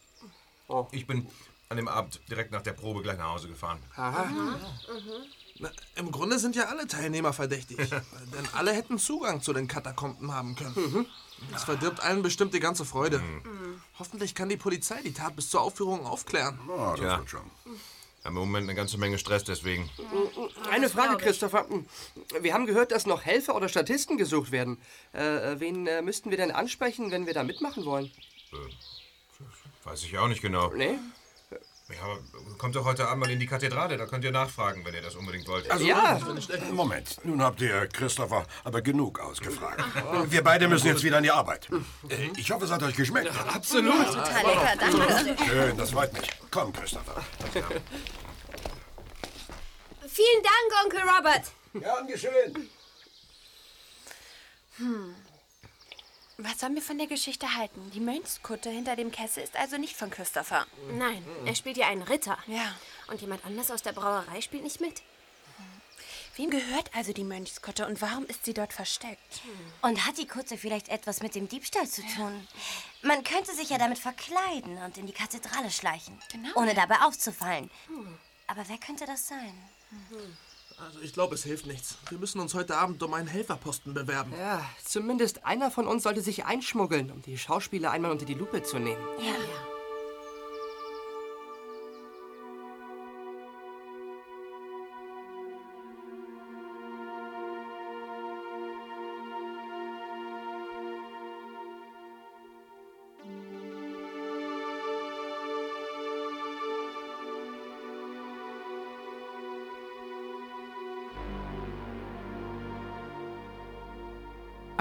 Ich bin an dem Abend direkt nach der Probe gleich nach Hause gefahren. Aha. Na, Im Grunde sind ja alle Teilnehmer verdächtig. denn alle hätten Zugang zu den Katakomben haben können. Das verdirbt allen bestimmt die ganze Freude. Hoffentlich kann die Polizei die Tat bis zur Aufführung aufklären. Oh, Tja. Haben im Moment eine ganze Menge Stress deswegen. Eine Frage, Christopher. Wir haben gehört, dass noch Helfer oder Statisten gesucht werden. Äh, wen äh, müssten wir denn ansprechen, wenn wir da mitmachen wollen? Weiß ich auch nicht genau. Nee? Ja, aber kommt doch heute Abend mal in die Kathedrale, da könnt ihr nachfragen, wenn ihr das unbedingt wollt. Also, Moment, nun habt ihr Christopher aber genug ausgefragt. Wir beide müssen jetzt wieder an die Arbeit. Äh, Ich hoffe, es hat euch geschmeckt. absolut. Total lecker, danke. Schön, das freut mich. Komm, Christopher. Vielen Dank, Onkel Robert. Gern geschehen. Hm. Was sollen wir von der Geschichte halten? Die Mönchskutte hinter dem Kessel ist also nicht von Christopher. Nein, er spielt ja einen Ritter. Ja. Und jemand anders aus der Brauerei spielt nicht mit. Wem gehört also die Mönchskutte und warum ist sie dort versteckt? Und hat die Kutte vielleicht etwas mit dem Diebstahl zu tun? Man könnte sich ja damit verkleiden und in die Kathedrale schleichen, Genau. ohne dabei aufzufallen. Aber wer könnte das sein? Also ich glaube, es hilft nichts. Wir müssen uns heute Abend um einen Helferposten bewerben. Ja, zumindest einer von uns sollte sich einschmuggeln, um die Schauspieler einmal unter die Lupe zu nehmen. Ja.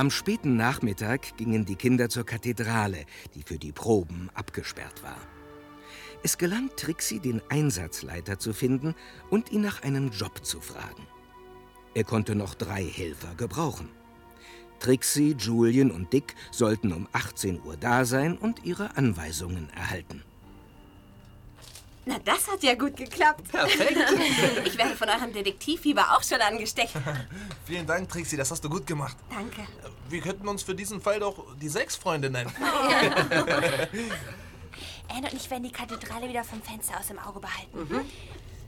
Am späten Nachmittag gingen die Kinder zur Kathedrale, die für die Proben abgesperrt war. Es gelang Trixie, den Einsatzleiter zu finden und ihn nach einem Job zu fragen. Er konnte noch drei Helfer gebrauchen. Trixie, Julian und Dick sollten um 18 Uhr da sein und ihre Anweisungen erhalten. Na, das hat ja gut geklappt. Perfekt. Ich werde von eurem Detektivfieber auch schon angesteckt. Vielen Dank, Trixie, das hast du gut gemacht. Danke. Wir könnten uns für diesen Fall doch die Sechs-Freunde nennen. Anne und ich werden die Kathedrale wieder vom Fenster aus im Auge behalten. Mhm.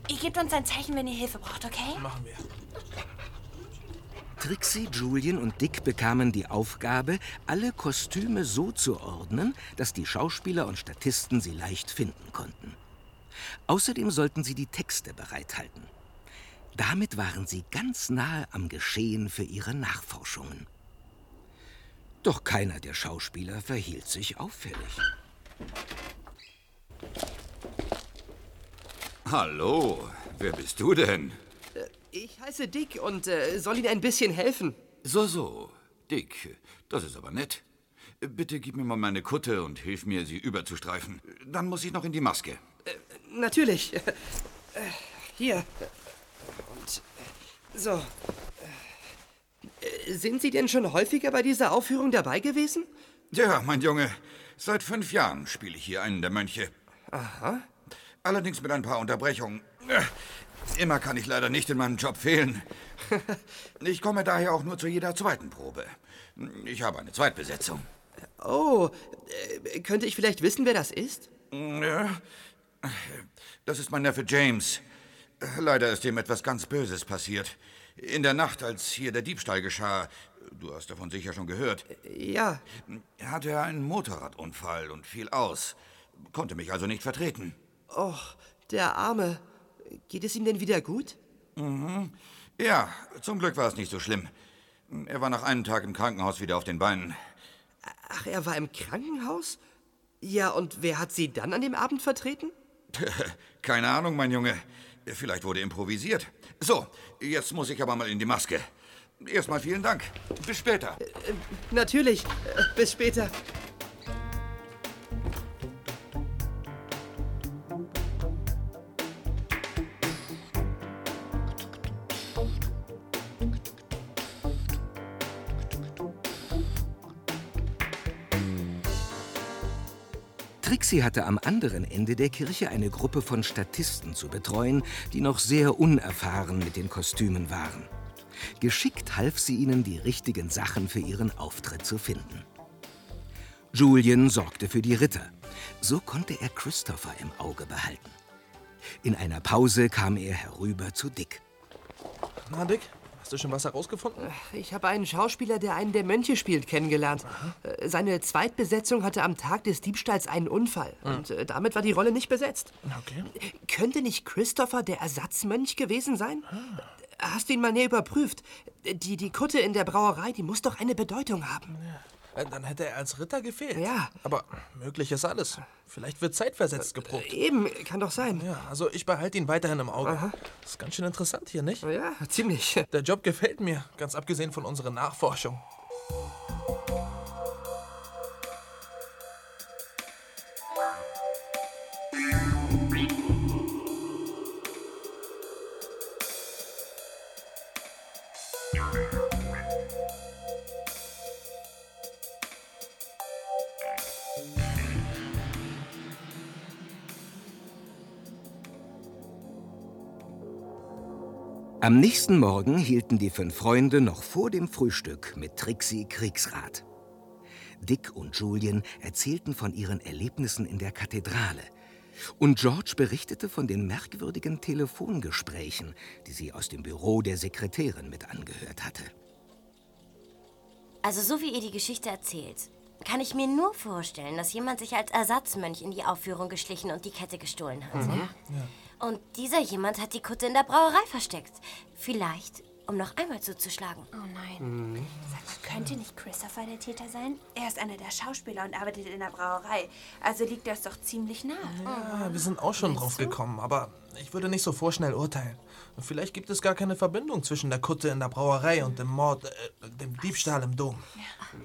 Ihr gebt uns ein Zeichen, wenn ihr Hilfe braucht, okay? Machen wir. Trixie, Julian und Dick bekamen die Aufgabe, alle Kostüme so zu ordnen, dass die Schauspieler und Statisten sie leicht finden konnten. Außerdem sollten sie die Texte bereithalten. Damit waren sie ganz nahe am Geschehen für ihre Nachforschungen. Doch keiner der Schauspieler verhielt sich auffällig. Hallo, wer bist du denn? Ich heiße Dick und äh, soll Ihnen ein bisschen helfen. So, so. Dick, das ist aber nett. Bitte gib mir mal meine Kutte und hilf mir, sie überzustreifen. Dann muss ich noch in die Maske. Natürlich. Äh, Hier. Und äh, so. Äh, Sind Sie denn schon häufiger bei dieser Aufführung dabei gewesen? Ja, mein Junge. Seit fünf Jahren spiele ich hier einen der Mönche. Aha. Allerdings mit ein paar Unterbrechungen. Immer kann ich leider nicht in meinem Job fehlen. Ich komme daher auch nur zu jeder zweiten Probe. Ich habe eine Zweitbesetzung. Oh, könnte ich vielleicht wissen, wer das ist? Ja, das ist mein Neffe James. Leider ist ihm etwas ganz Böses passiert. In der Nacht, als hier der Diebstahl geschah, du hast davon sicher schon gehört. Ja. Hatte er einen Motorradunfall und fiel aus. Konnte mich also nicht vertreten. Och, der Arme. Geht es ihm denn wieder gut? Mhm. Ja, zum Glück war es nicht so schlimm. Er war nach einem Tag im Krankenhaus wieder auf den Beinen. Ach, er war im Krankenhaus? Ja, und wer hat Sie dann an dem Abend vertreten? Keine Ahnung, mein Junge. Vielleicht wurde improvisiert. So, jetzt muss ich aber mal in die Maske. Erstmal vielen Dank. Bis später. Äh, natürlich. Äh, bis später. Trixie hatte am anderen Ende der Kirche eine Gruppe von Statisten zu betreuen, die noch sehr unerfahren mit den Kostümen waren. Geschickt half sie ihnen, die richtigen Sachen für ihren Auftritt zu finden. Julian sorgte für die Ritter. So konnte er Christopher im Auge behalten. In einer Pause kam er herüber zu Dick. Na, Dick, Hast du schon was herausgefunden? Ich habe einen Schauspieler, der einen der Mönche spielt, kennengelernt. Aha. Seine Zweitbesetzung hatte am Tag des Diebstahls einen Unfall. Mhm. Und äh, damit war die Rolle nicht besetzt. Okay. Könnte nicht Christopher der Ersatzmönch gewesen sein? Ah. Hast du ihn mal näher überprüft? Die, die Kutte in der Brauerei, die muss doch eine Bedeutung haben. Ja. Äh, dann hätte er als Ritter gefehlt. Ja. Aber möglich ist alles. Vielleicht wird zeitversetzt geprobt. Äh, eben, kann doch sein. Ja, also ich behalte ihn weiterhin im Auge. Aha. Das ist ganz schön interessant hier, nicht? Ja, ziemlich. Der Job gefällt mir, ganz abgesehen von unserer Nachforschung. Am nächsten Morgen hielten die fünf Freunde noch vor dem Frühstück mit Trixie Kriegsrat. Dick und Julian erzählten von ihren Erlebnissen in der Kathedrale. Und George berichtete von den merkwürdigen Telefongesprächen, die sie aus dem Büro der Sekretärin mit angehört hatte. Also so wie ihr die Geschichte erzählt, kann ich mir nur vorstellen, dass jemand sich als Ersatzmönch in die Aufführung geschlichen und die Kette gestohlen hat. Mhm. Ja. Und dieser jemand hat die Kutte in der Brauerei versteckt. Vielleicht, um noch einmal zuzuschlagen. Oh nein. Mhm. Sag mal, könnte nicht Christopher der Täter sein? Er ist einer der Schauspieler und arbeitet in der Brauerei. Also liegt das doch ziemlich nah. Ja, wir sind auch schon Willst drauf gekommen, aber ich würde nicht so vorschnell urteilen. Vielleicht gibt es gar keine Verbindung zwischen der Kutte in der Brauerei und dem Mord, äh, dem Diebstahl im Dom. Ja.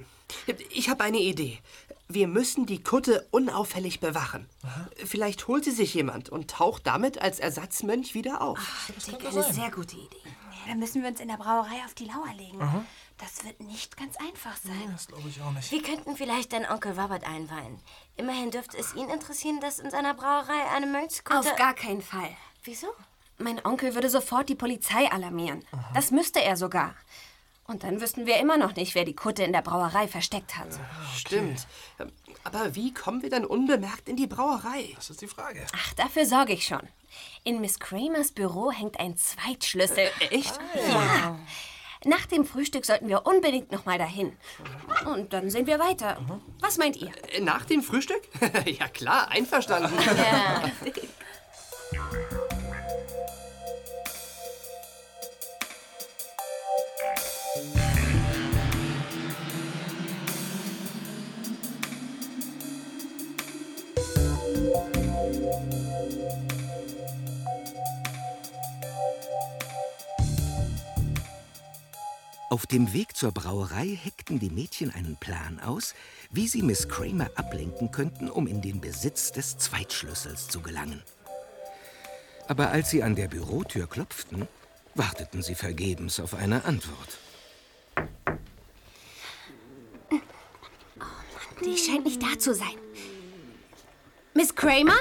Ich habe eine Idee. Wir müssen die Kutte unauffällig bewachen. Aha. Vielleicht holt sie sich jemand und taucht damit als Ersatzmönch wieder auf. Ach, das ist eine sehr gute Idee. Ja, dann müssen wir uns in der Brauerei auf die Lauer legen. Aha. Das wird nicht ganz einfach sein. Ja, das glaube ich auch nicht. Wir könnten vielleicht deinen Onkel Robert einweihen. Immerhin dürfte es ihn interessieren, dass in seiner Brauerei eine Mönchskutte... Auf gar keinen Fall. Wieso? Mein Onkel würde sofort die Polizei alarmieren. Aha. Das müsste er sogar. Und dann wüssten wir immer noch nicht, wer die Kutte in der Brauerei versteckt hat. Ja, okay. Stimmt. Aber wie kommen wir dann unbemerkt in die Brauerei? Das ist die Frage. Ach, dafür sorge ich schon. In Miss Kramers Büro hängt ein Zweitschlüssel. Äh, echt? Ah, ja. Nach dem Frühstück sollten wir unbedingt noch mal dahin. Und dann sehen wir weiter. Was meint ihr? Äh, nach dem Frühstück? ja klar, einverstanden. ja. Auf dem Weg zur Brauerei heckten die Mädchen einen Plan aus, wie sie Miss Kramer ablenken könnten, um in den Besitz des Zweitschlüssels zu gelangen. Aber als sie an der Bürotür klopften, warteten sie vergebens auf eine Antwort. Oh Mann, die scheint nicht da zu sein. Miss Kramer?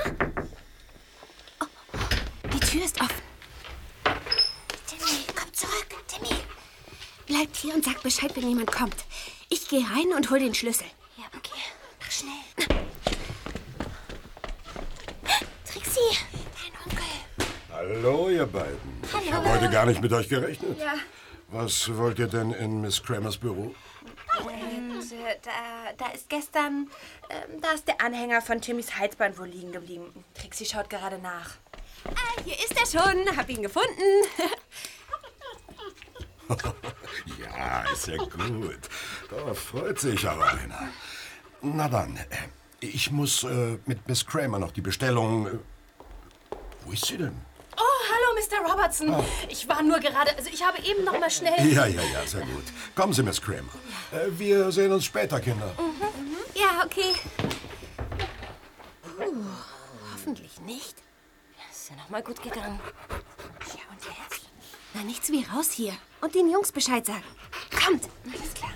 Oh, die Tür ist offen. Timmy, komm zurück, Timmy. Bleibt hier und sagt Bescheid, wenn jemand kommt. Ich gehe rein und hol den Schlüssel. Ja, okay. Mach schnell. Trixie, dein Onkel. Hallo, ihr beiden. Hallo. Ich habe heute gar nicht mit euch gerechnet. Ja. Was wollt ihr denn in Miss Kramers Büro? Und, äh, da, da ist gestern, äh, da ist der Anhänger von Timmys Halsband wohl liegen geblieben. Trixie schaut gerade nach. Ah, hier ist er schon. Hab ihn gefunden. Ah, ist ja gut. Da freut sich aber einer. Na dann, äh, ich muss äh, mit Miss Kramer noch die Bestellung... Äh, wo ist sie denn? Oh, hallo, Mr. Robertson. Ah. Ich war nur gerade, also ich habe eben noch mal schnell... Ja, ja, ja, sehr gut. Kommen Sie, Miss Kramer. Äh, wir sehen uns später, Kinder. Mhm. Ja, okay. Puh, hoffentlich nicht. Das ist ja noch mal gut gegangen. Na, nichts wie raus hier. Und den Jungs Bescheid sagen. Kommt. Alles klar.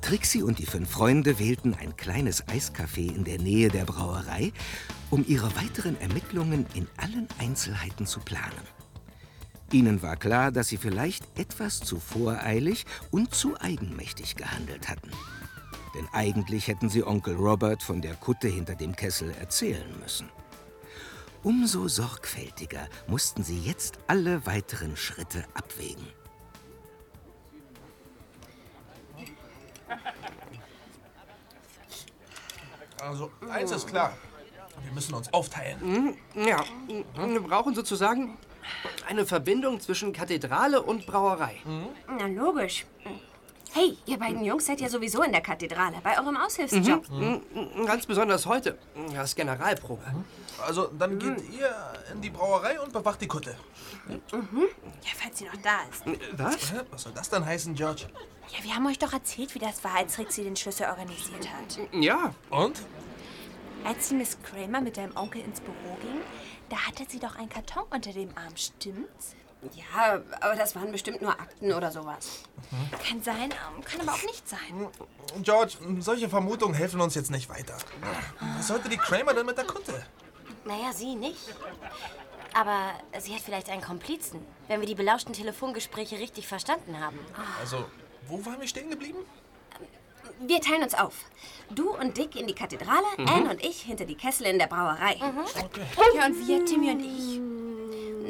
Trixie und die fünf Freunde wählten ein kleines Eiscafé in der Nähe der Brauerei, um ihre weiteren Ermittlungen in allen Einzelheiten zu planen. Ihnen war klar, dass sie vielleicht etwas zu voreilig und zu eigenmächtig gehandelt hatten. Denn eigentlich hätten sie Onkel Robert von der Kutte hinter dem Kessel erzählen müssen. Umso sorgfältiger mussten sie jetzt alle weiteren Schritte abwägen. Also, eins ist klar. Wir müssen uns aufteilen. Mhm, Ja, mhm, wir brauchen sozusagen eine Verbindung zwischen Kathedrale und Brauerei. Na, logisch. Hey, ihr beiden Jungs seid ja sowieso in der Kathedrale, bei eurem Aushilfsjob. Mhm. Mhm, Ganz besonders heute. Das ist Generalprobe. Also, dann geht ihr in die Brauerei und bewacht die Kutte. Ja, falls sie noch da ist. Was? Hä? Was soll das denn heißen, George? Ja, wir haben euch doch erzählt, wie das war, als Trixie den Schlüssel organisiert hat. Ja. Und? Als die Miss Kramer mit deinem Onkel ins Büro ging, da hatte sie doch einen Karton unter dem Arm, stimmt's? Ja, aber das waren bestimmt nur Akten oder sowas. Kann sein, ähm, kann aber auch nicht sein. George, solche Vermutungen helfen uns jetzt nicht weiter. Was sollte die Kramer denn mit der Kutte? Naja, sie nicht. Aber sie hat vielleicht einen Komplizen, wenn wir die belauschten Telefongespräche richtig verstanden haben. Also, wo waren wir stehen geblieben? Wir teilen uns auf. Du und Dick in die Kathedrale, Mhm. Anne und ich hinter die Kessel in der Brauerei. Ja, und wir, Timmy und ich.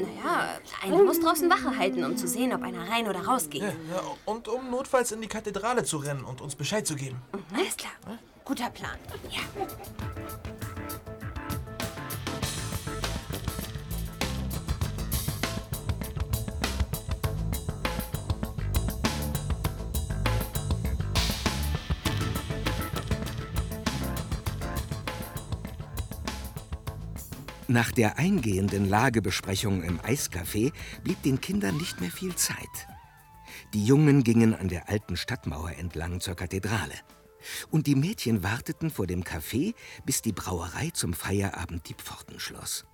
Naja, einer muss draußen Wache halten, um zu sehen, ob einer rein oder rausgeht. Ja, ja, und um notfalls in die Kathedrale zu rennen und uns Bescheid zu geben. Alles klar. Guter Plan. Ja. Nach der eingehenden Lagebesprechung im Eiscafé blieb den Kindern nicht mehr viel Zeit. Die Jungen gingen an der alten Stadtmauer entlang zur Kathedrale. Und die Mädchen warteten vor dem Café, bis die Brauerei zum Feierabend die Pforten schloss.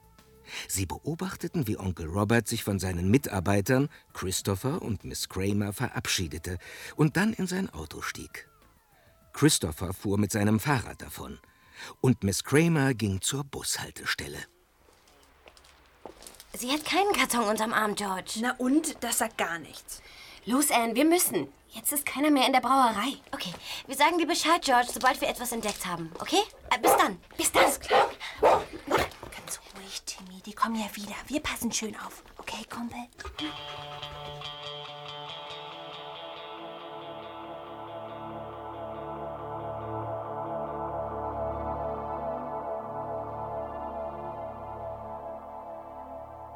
Sie beobachteten, wie Onkel Robert sich von seinen Mitarbeitern, Christopher und Miss Kramer, verabschiedete und dann in sein Auto stieg. Christopher fuhr mit seinem Fahrrad davon und Miss Kramer ging zur Bushaltestelle. Sie hat keinen Karton unterm Arm, George. Na und? Das sagt gar nichts. Los, Anne, wir müssen. Jetzt ist keiner mehr in der Brauerei. Okay, wir sagen dir Bescheid, George, sobald wir etwas entdeckt haben. Okay? Äh, bis dann. Bis dann. klar. Ganz ruhig, Timmy. Die kommen ja wieder. Wir passen schön auf. Okay, Kumpel?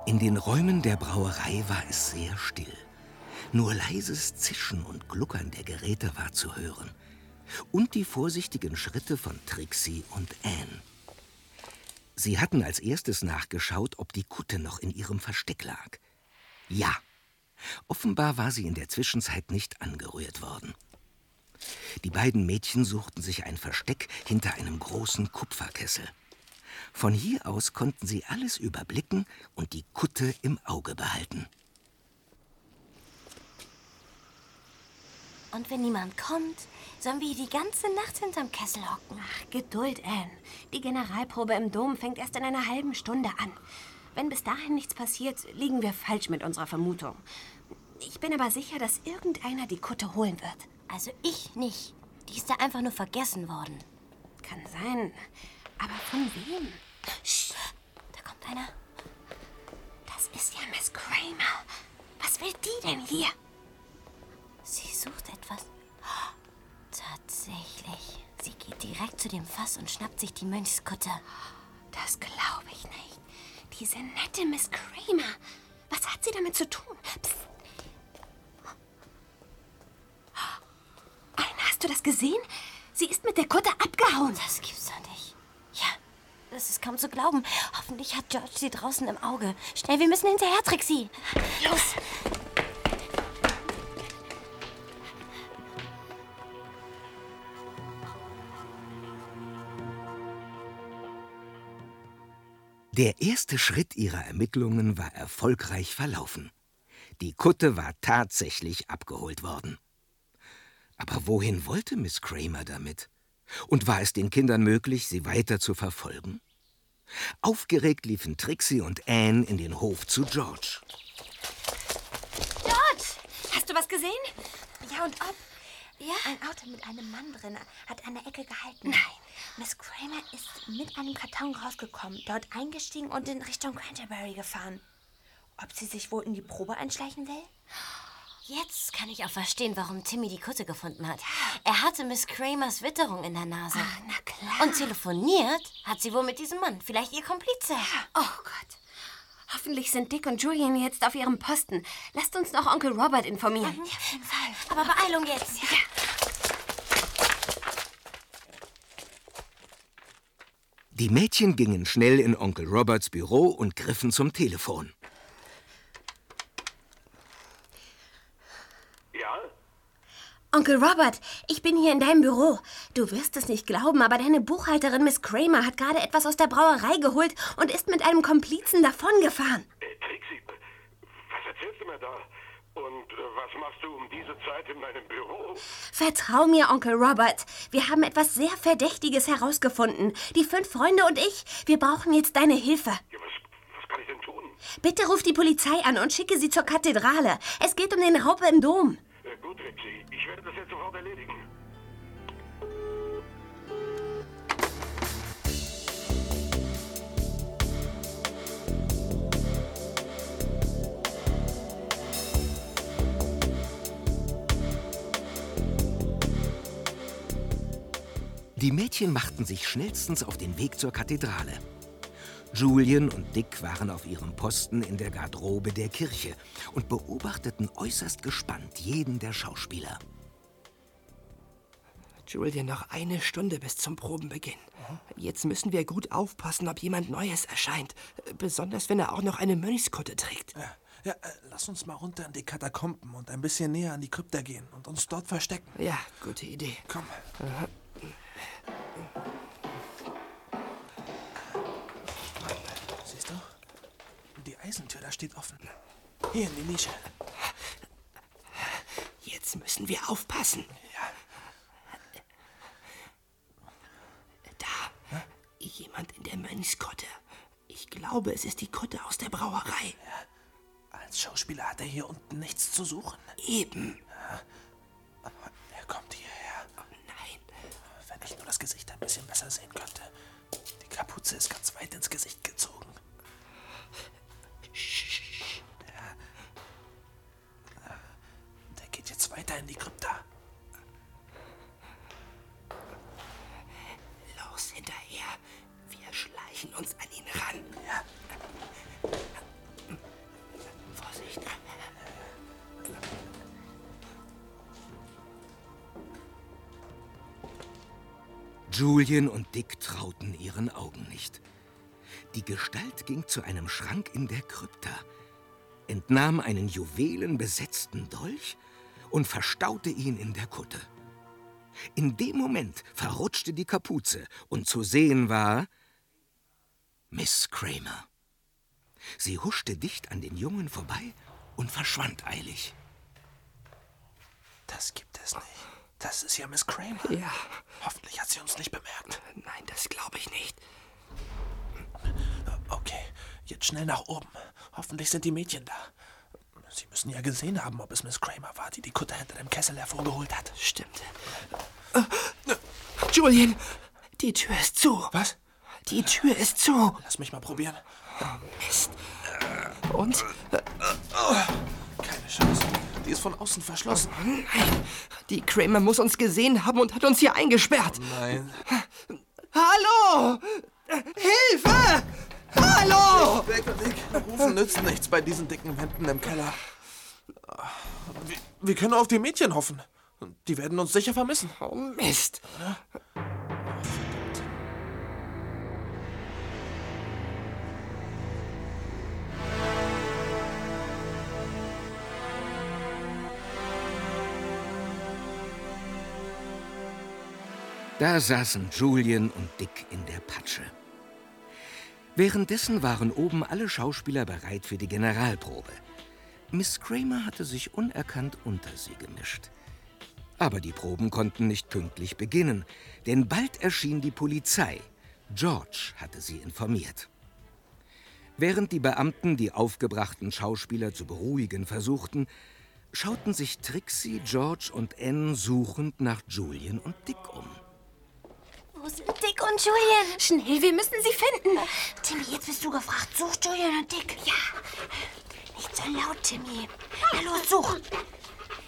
In den Räumen der Brauerei war es sehr still. Nur leises Zischen und Gluckern der Geräte war zu hören. Und die vorsichtigen Schritte von Trixie und Anne. Sie hatten als erstes nachgeschaut, ob die Kutte noch in ihrem Versteck lag. Ja, offenbar war sie in der Zwischenzeit nicht angerührt worden. Die beiden Mädchen suchten sich ein Versteck hinter einem großen Kupferkessel. Von hier aus konnten sie alles überblicken und die Kutte im Auge behalten. Und wenn niemand kommt, sollen wir die ganze Nacht hinterm Kessel hocken. Ach, Geduld, Anne. Die Generalprobe im Dom fängt erst in einer halben Stunde an. Wenn bis dahin nichts passiert, liegen wir falsch mit unserer Vermutung. Ich bin aber sicher, dass irgendeiner die Kutte holen wird. Also ich nicht. Die ist da einfach nur vergessen worden. Kann sein. Aber von wem? Psst, da kommt einer. Das ist ja Miss Kramer. Was will die denn hier? Sie sucht etwas. Tatsächlich. Sie geht direkt zu dem Fass und schnappt sich die Mönchskutte. Das glaube ich nicht. Diese nette Miss Kramer. Was hat sie damit zu tun? Psst. Anna, hast du das gesehen? Sie ist mit der Kutte abgehauen. Das gibt's doch nicht. Das ist kaum zu glauben. Hoffentlich hat George sie draußen im Auge. Schnell, wir müssen hinterher, Trixie. Los! Der erste Schritt ihrer Ermittlungen war erfolgreich verlaufen. Die Kutte war tatsächlich abgeholt worden. Aber wohin wollte Miss Kramer damit? Und war es den Kindern möglich, sie weiter zu verfolgen? Aufgeregt liefen Trixie und Anne in den Hof zu George. George, hast du was gesehen? Ja, und ob? Ja? Ein Auto mit einem Mann drin hat an der Ecke gehalten. Nein. Miss Kramer ist mit einem Karton rausgekommen, dort eingestiegen und in Richtung Canterbury gefahren. Ob sie sich wohl in die Probe einschleichen will? Jetzt kann ich auch verstehen, warum Timmy die Kutte gefunden hat. Er hatte Miss Kramers Witterung in der Nase. Ach, na klar. Und telefoniert hat sie wohl mit diesem Mann. Vielleicht ihr Komplize. Oh Gott. Hoffentlich sind Dick und Julian jetzt auf ihrem Posten. Lasst uns noch Onkel Robert informieren. Mhm, auf jeden Fall. Aber Beeilung jetzt. Ja. Die Mädchen gingen schnell in Onkel Roberts Büro und griffen zum Telefon. Ja? Onkel Robert, ich bin hier in deinem Büro. Du wirst es nicht glauben, aber deine Buchhalterin Miss Kramer hat gerade etwas aus der Brauerei geholt und ist mit einem Komplizen davongefahren. Trixie, was erzählst du mir da? Und äh, was machst du um diese Zeit in meinem Büro? Vertrau mir, Onkel Robert. Wir haben etwas sehr Verdächtiges herausgefunden. Die fünf Freunde und ich. Wir brauchen jetzt deine Hilfe. Ja, was, was kann ich denn tun? Bitte ruf die Polizei an und schicke sie zur Kathedrale. Es geht um den Raub im Dom. Gut, Trixie, ich werde das jetzt sofort erledigen. Die Mädchen machten sich schnellstens auf den Weg zur Kathedrale. Julian und Dick waren auf ihrem Posten in der Garderobe der Kirche und beobachteten äußerst gespannt jeden der Schauspieler. Julian, noch eine Stunde bis zum Probenbeginn. Jetzt müssen wir gut aufpassen, ob jemand Neues erscheint. Besonders, wenn er auch noch eine Mönchskutte trägt. Ja, ja äh, lass uns mal runter in die Katakomben und ein bisschen näher an die Krypta gehen und uns dort verstecken. Ja, gute Idee. Komm. Siehst du? Die Eisentür, da steht offen. Hier in die Nische. Jetzt müssen wir aufpassen. Ja. Da. Jemand in der Mönchskutte. Ich glaube, es ist die Kutte aus der Brauerei. Als Schauspieler hat er hier unten nichts zu suchen. Eben. Aber er kommt hierher. Oh nein. Wenn ich nur das Gesicht ein bisschen besser sehen könnte. Die Kapuze ist ganz weit ins Gesicht gezogen. Weiter in die Krypta. Los hinterher. Wir schleichen uns an ihn ran. Ja. Vorsicht. Julian und Dick trauten ihren Augen nicht. Die Gestalt ging zu einem Schrank in der Krypta, entnahm einen juwelenbesetzten Dolch und verstaute ihn in der Kutte. In dem Moment verrutschte die Kapuze und zu sehen war Miss Kramer. Sie huschte dicht an den Jungen vorbei und verschwand eilig. Das gibt es nicht. Das ist ja Miss Kramer. Ja. Hoffentlich hat sie uns nicht bemerkt. Nein, das glaube ich nicht. Okay, jetzt schnell nach oben. Hoffentlich sind die Mädchen da. Sie müssen ja gesehen haben, ob es Miss Kramer war, die die Kutte hinter dem Kessel hervorgeholt hat. Stimmt. Äh, Julian, die Tür ist zu. Was? Die Tür ist zu. Lass mich mal probieren. Mist. Und? Keine Scheiße, die ist von außen verschlossen. Oh nein, die Kramer muss uns gesehen haben und hat uns hier eingesperrt. Nein. Hallo! Hilfe! Hallo! Weg, weg. Rufen nützt nichts bei diesen dicken Wänden im Keller. Wir, wir können auf die Mädchen hoffen. Die werden uns sicher vermissen. Oh Mist. Da saßen Julian und Dick in der Patsche. Währenddessen waren oben alle Schauspieler bereit für die Generalprobe. Miss Kramer hatte sich unerkannt unter sie gemischt. Aber die Proben konnten nicht pünktlich beginnen, denn bald erschien die Polizei. George hatte sie informiert. Während die Beamten die aufgebrachten Schauspieler zu beruhigen versuchten, schauten sich Trixie, George und Anne suchend nach Julian und Dick um. Wo sind Dick und Julian? Schnell, wir müssen sie finden. Timmy, jetzt bist du gefragt. Such Julian und Dick. Ja. Nicht so laut, Timmy. Na los, such.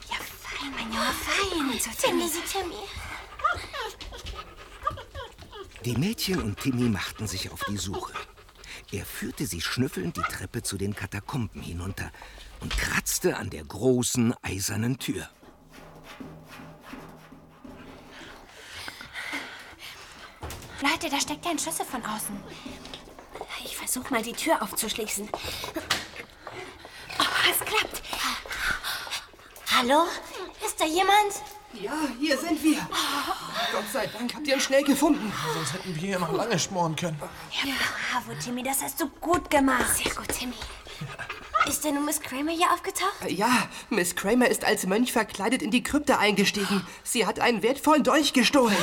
Ja, fein, mein Junge, fein. So, Timmy, so, Timmy. Die Mädchen und Timmy machten sich auf die Suche. Er führte sie schnüffelnd die Treppe zu den Katakomben hinunter und kratzte an der großen eisernen Tür. Leute, da steckt ja ein Schlüssel von außen. Ich versuche mal, die Tür aufzuschließen. Oh, es klappt. Hallo? Ist da jemand? Ja, hier sind wir. Gott sei Dank habt ihr ihn schnell gefunden. Sonst hätten wir hier noch lange schmoren können. Ja, bravo, Timmy, das hast du gut gemacht. Sehr gut, Timmy. Ist denn nun Miss Kramer hier aufgetaucht? Ja, Miss Kramer ist als Mönch verkleidet in die Krypta eingestiegen. Sie hat einen wertvollen Dolch gestohlen.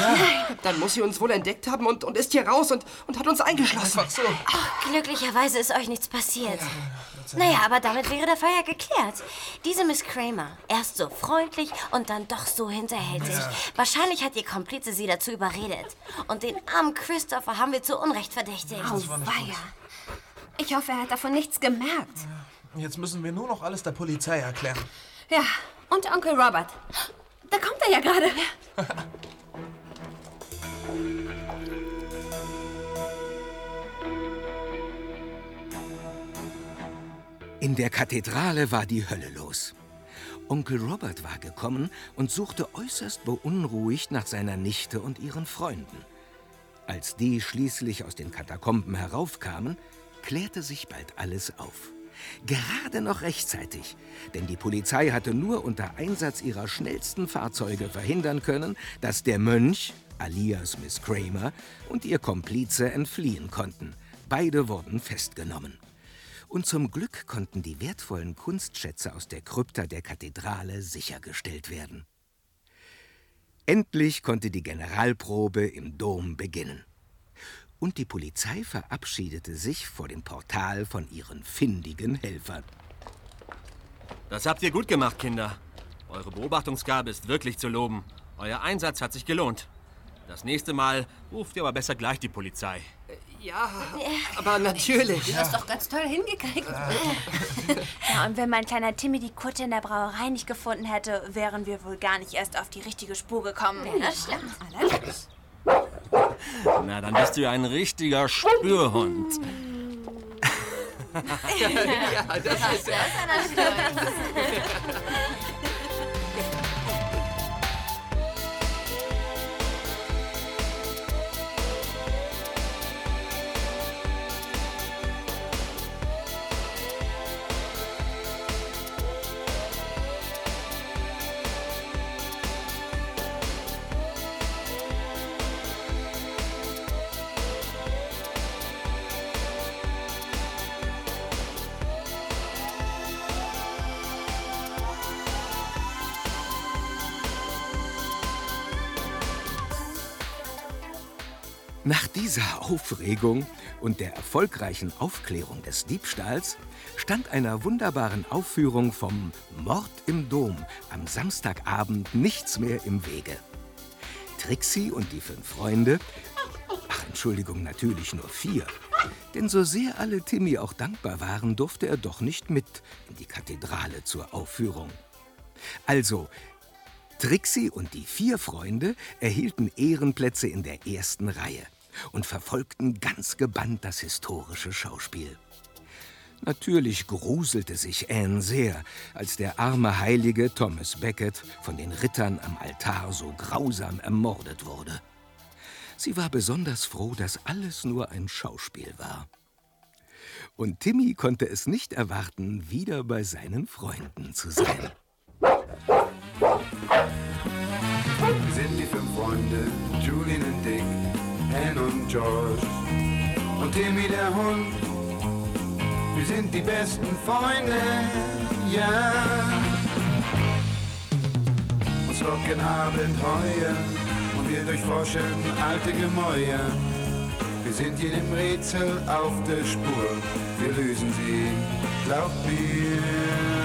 Dann muss sie uns wohl entdeckt haben und, und ist hier raus und, und hat uns eingeschlossen. So. Oh, glücklicherweise ist euch nichts passiert. Naja, aber damit wäre der Fall ja geklärt. Diese Miss Kramer, erst so freundlich und dann doch so hinterhältig. Ja. Wahrscheinlich hat ihr Komplize sie dazu überredet. Und den armen Christopher haben wir zu Unrecht verdächtigt. Auweia. Ich hoffe, er hat davon nichts gemerkt. Jetzt müssen wir nur noch alles der Polizei erklären. Ja, und Onkel Robert. Da kommt er ja gerade. In der Kathedrale war die Hölle los. Onkel Robert war gekommen und suchte äußerst beunruhigt nach seiner Nichte und ihren Freunden. Als die schließlich aus den Katakomben heraufkamen, klärte sich bald alles auf. Gerade noch rechtzeitig, denn die Polizei hatte nur unter Einsatz ihrer schnellsten Fahrzeuge verhindern können, dass der Mönch, alias Miss Kramer, und ihr Komplize entfliehen konnten. Beide wurden festgenommen. Und zum Glück konnten die wertvollen Kunstschätze aus der Krypta der Kathedrale sichergestellt werden. Endlich konnte die Generalprobe im Dom beginnen. Und die Polizei verabschiedete sich vor dem Portal von ihren findigen Helfern. Das habt ihr gut gemacht, Kinder. Eure Beobachtungsgabe ist wirklich zu loben. Euer Einsatz hat sich gelohnt. Das nächste Mal ruft ihr aber besser gleich die Polizei. Ja, aber natürlich. Du hast doch ganz toll hingekriegt. Ja, und wenn mein kleiner Timmy die Kutte in der Brauerei nicht gefunden hätte, wären wir wohl gar nicht erst auf die richtige Spur gekommen. Ja, das stimmt. Allerdings. Na, dann bist du ja ein richtiger Spürhund. ja, das ist er. Nach dieser Aufregung und der erfolgreichen Aufklärung des Diebstahls stand einer wunderbaren Aufführung vom Mord im Dom am Samstagabend nichts mehr im Wege. Trixie und die fünf Freunde, ach Entschuldigung, natürlich nur vier, Denn so sehr alle Timmy auch dankbar waren, durfte er doch nicht mit in die Kathedrale zur Aufführung. Also, Trixie und die vier Freunde erhielten Ehrenplätze in der ersten Reihe und verfolgten ganz gebannt das historische Schauspiel. Natürlich gruselte sich Anne sehr, als der arme Heilige Thomas Becket von den Rittern am Altar so grausam ermordet wurde. Sie war besonders froh, dass alles nur ein Schauspiel war. Und Timmy konnte es nicht erwarten, wieder bei seinen Freunden zu sein. Wir sind die fünf Freunde, Julian und Dick, Anne und George und Timmy der Hund. Wir sind die besten Freunde, ja. Yeah. Uns locken Abenteuer und wir durchforschen alte Gemäuer. Wir sind jedem Rätsel auf der Spur, wir lösen sie, glaubt mir.